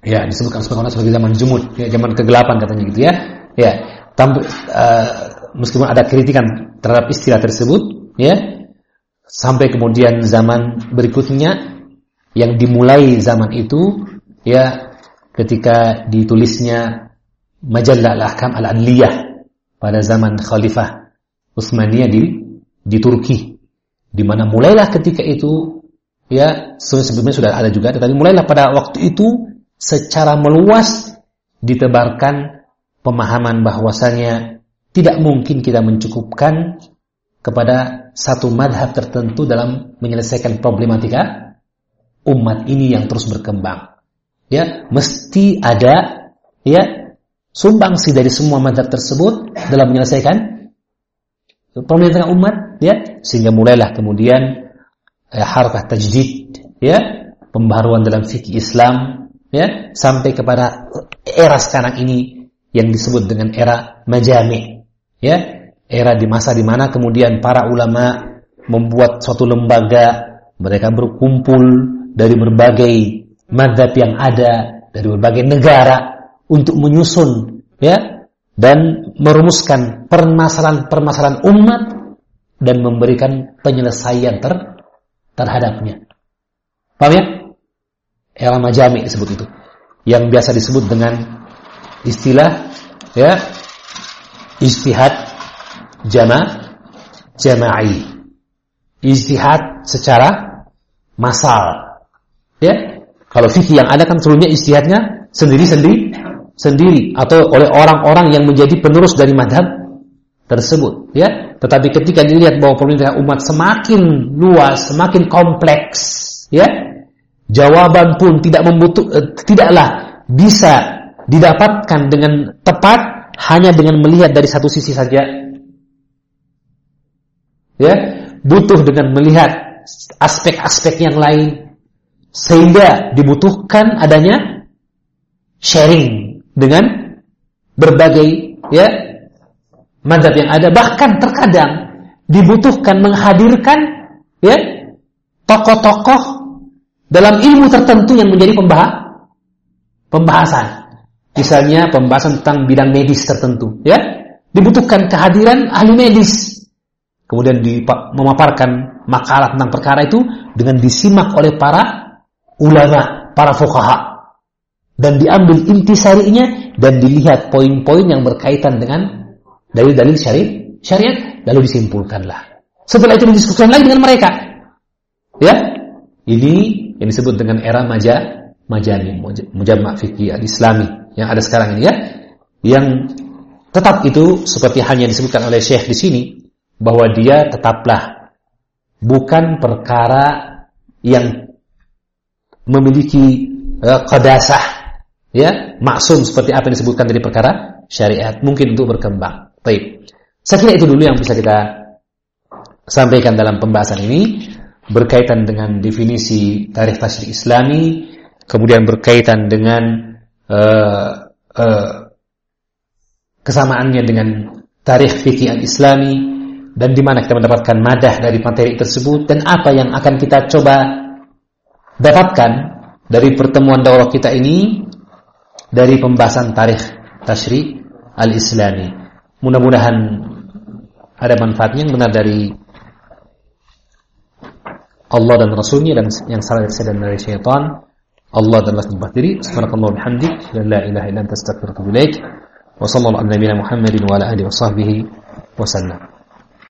A: ya disebutkan sebagai zaman jumud, ya, zaman kegelapan katanya gitu ya, ya. Tamp, uh, meskipun ada kritikan terhadap istilah tersebut, ya, sampai kemudian zaman berikutnya yang dimulai zaman itu, ya, ketika ditulisnya Majallah Al-Ahkam Al-Adliyah pada zaman Khalifah Utsmaniyah di di Turki, di mana mulailah ketika itu, ya, sebelumnya sudah ada juga, tetapi mulailah pada waktu itu secara meluas ditebarkan pemahaman bahwasanya tidak mungkin kita mencukupkan kepada satu madhab tertentu dalam menyelesaikan problematika umat ini yang terus berkembang. Ya, mesti ada ya sumbangsi dari semua madhab tersebut dalam menyelesaikan problematika umat, ya, sehingga mulailah kemudian ya, harkah tajdid, ya, pembaharuan dalam fikih Islam, ya, sampai kepada era sekarang ini yang disebut dengan era majami, ya. Era di masa di mana kemudian para ulama membuat suatu lembaga mereka berkumpul dari berbagai madhab yang ada dari berbagai negara untuk menyusun ya dan merumuskan permasalahan-permasalahan umat dan memberikan penyelesaian ter terhadapnya. Paham ya? Era majami disebut itu. Yang biasa disebut dengan istilah ya Ijtihad jama jama'i. Ijtihad secara masal. Ya. Kalau fikih yang ada kan seluruhnya ijtihadnya sendiri-sendiri sendiri atau oleh orang-orang yang menjadi penerus dari madhab tersebut ya. Tetapi ketika dilihat bahwa pemerintah umat semakin luas semakin kompleks ya jawaban pun tidak membutuh eh, tidaklah bisa didapatkan dengan tepat hanya dengan melihat dari satu sisi saja. Ya, butuh dengan melihat aspek-aspek yang lain. Sehingga dibutuhkan adanya sharing dengan berbagai ya madhab yang ada bahkan terkadang dibutuhkan menghadirkan ya tokoh-tokoh dalam ilmu tertentu yang menjadi pembahas pembahasan Misalnya pembahasan tentang bidang medis tertentu, ya. Dibutuhkan kehadiran ahli medis. kemudian di, memaparkan makalah tentang perkara itu dengan disimak oleh para ulama, para fuqaha dan diambil intisarinya dan dilihat poin-poin yang berkaitan dengan dalil-dalil syariat, syariat lalu disimpulkanlah. Setelah itu didiskusikan lagi dengan mereka. Ya, ini yang disebut dengan era maja majani mujamma fikih al-islami yang ada sekarang ini ya yang tetap itu seperti hanya disebutkan oleh Syekh di sini bahwa dia tetaplah bukan perkara yang memiliki uh, ya maksum seperti apa yang disebutkan dari perkara syariat mungkin untuk berkembang. Baik. Saya kira itu dulu yang bisa kita sampaikan dalam pembahasan ini berkaitan dengan definisi tarikh tasyrih Islami, kemudian berkaitan dengan uh, uh, kesamaannya dengan tarikh fikih al-Islami dan di mana kita mendapatkan madah dari materi tersebut dan apa yang akan kita coba dapatkan dari pertemuan daurah kita ini dari pembahasan tarikh Tashri al-Islami. Mudah-mudahan ada manfaatnya yang benar dari Allah dan Rasulnya dan yang salah dari dan dari syaitan. Allah dan Rasulnya diri. Subhanakallah bihamdik. La ilaha illa anta astaghfiruka wa atubu ilaik. Wa sallallahu ala nabiyyina Muhammadin wa ala alihi wa sahbihi wa sallam.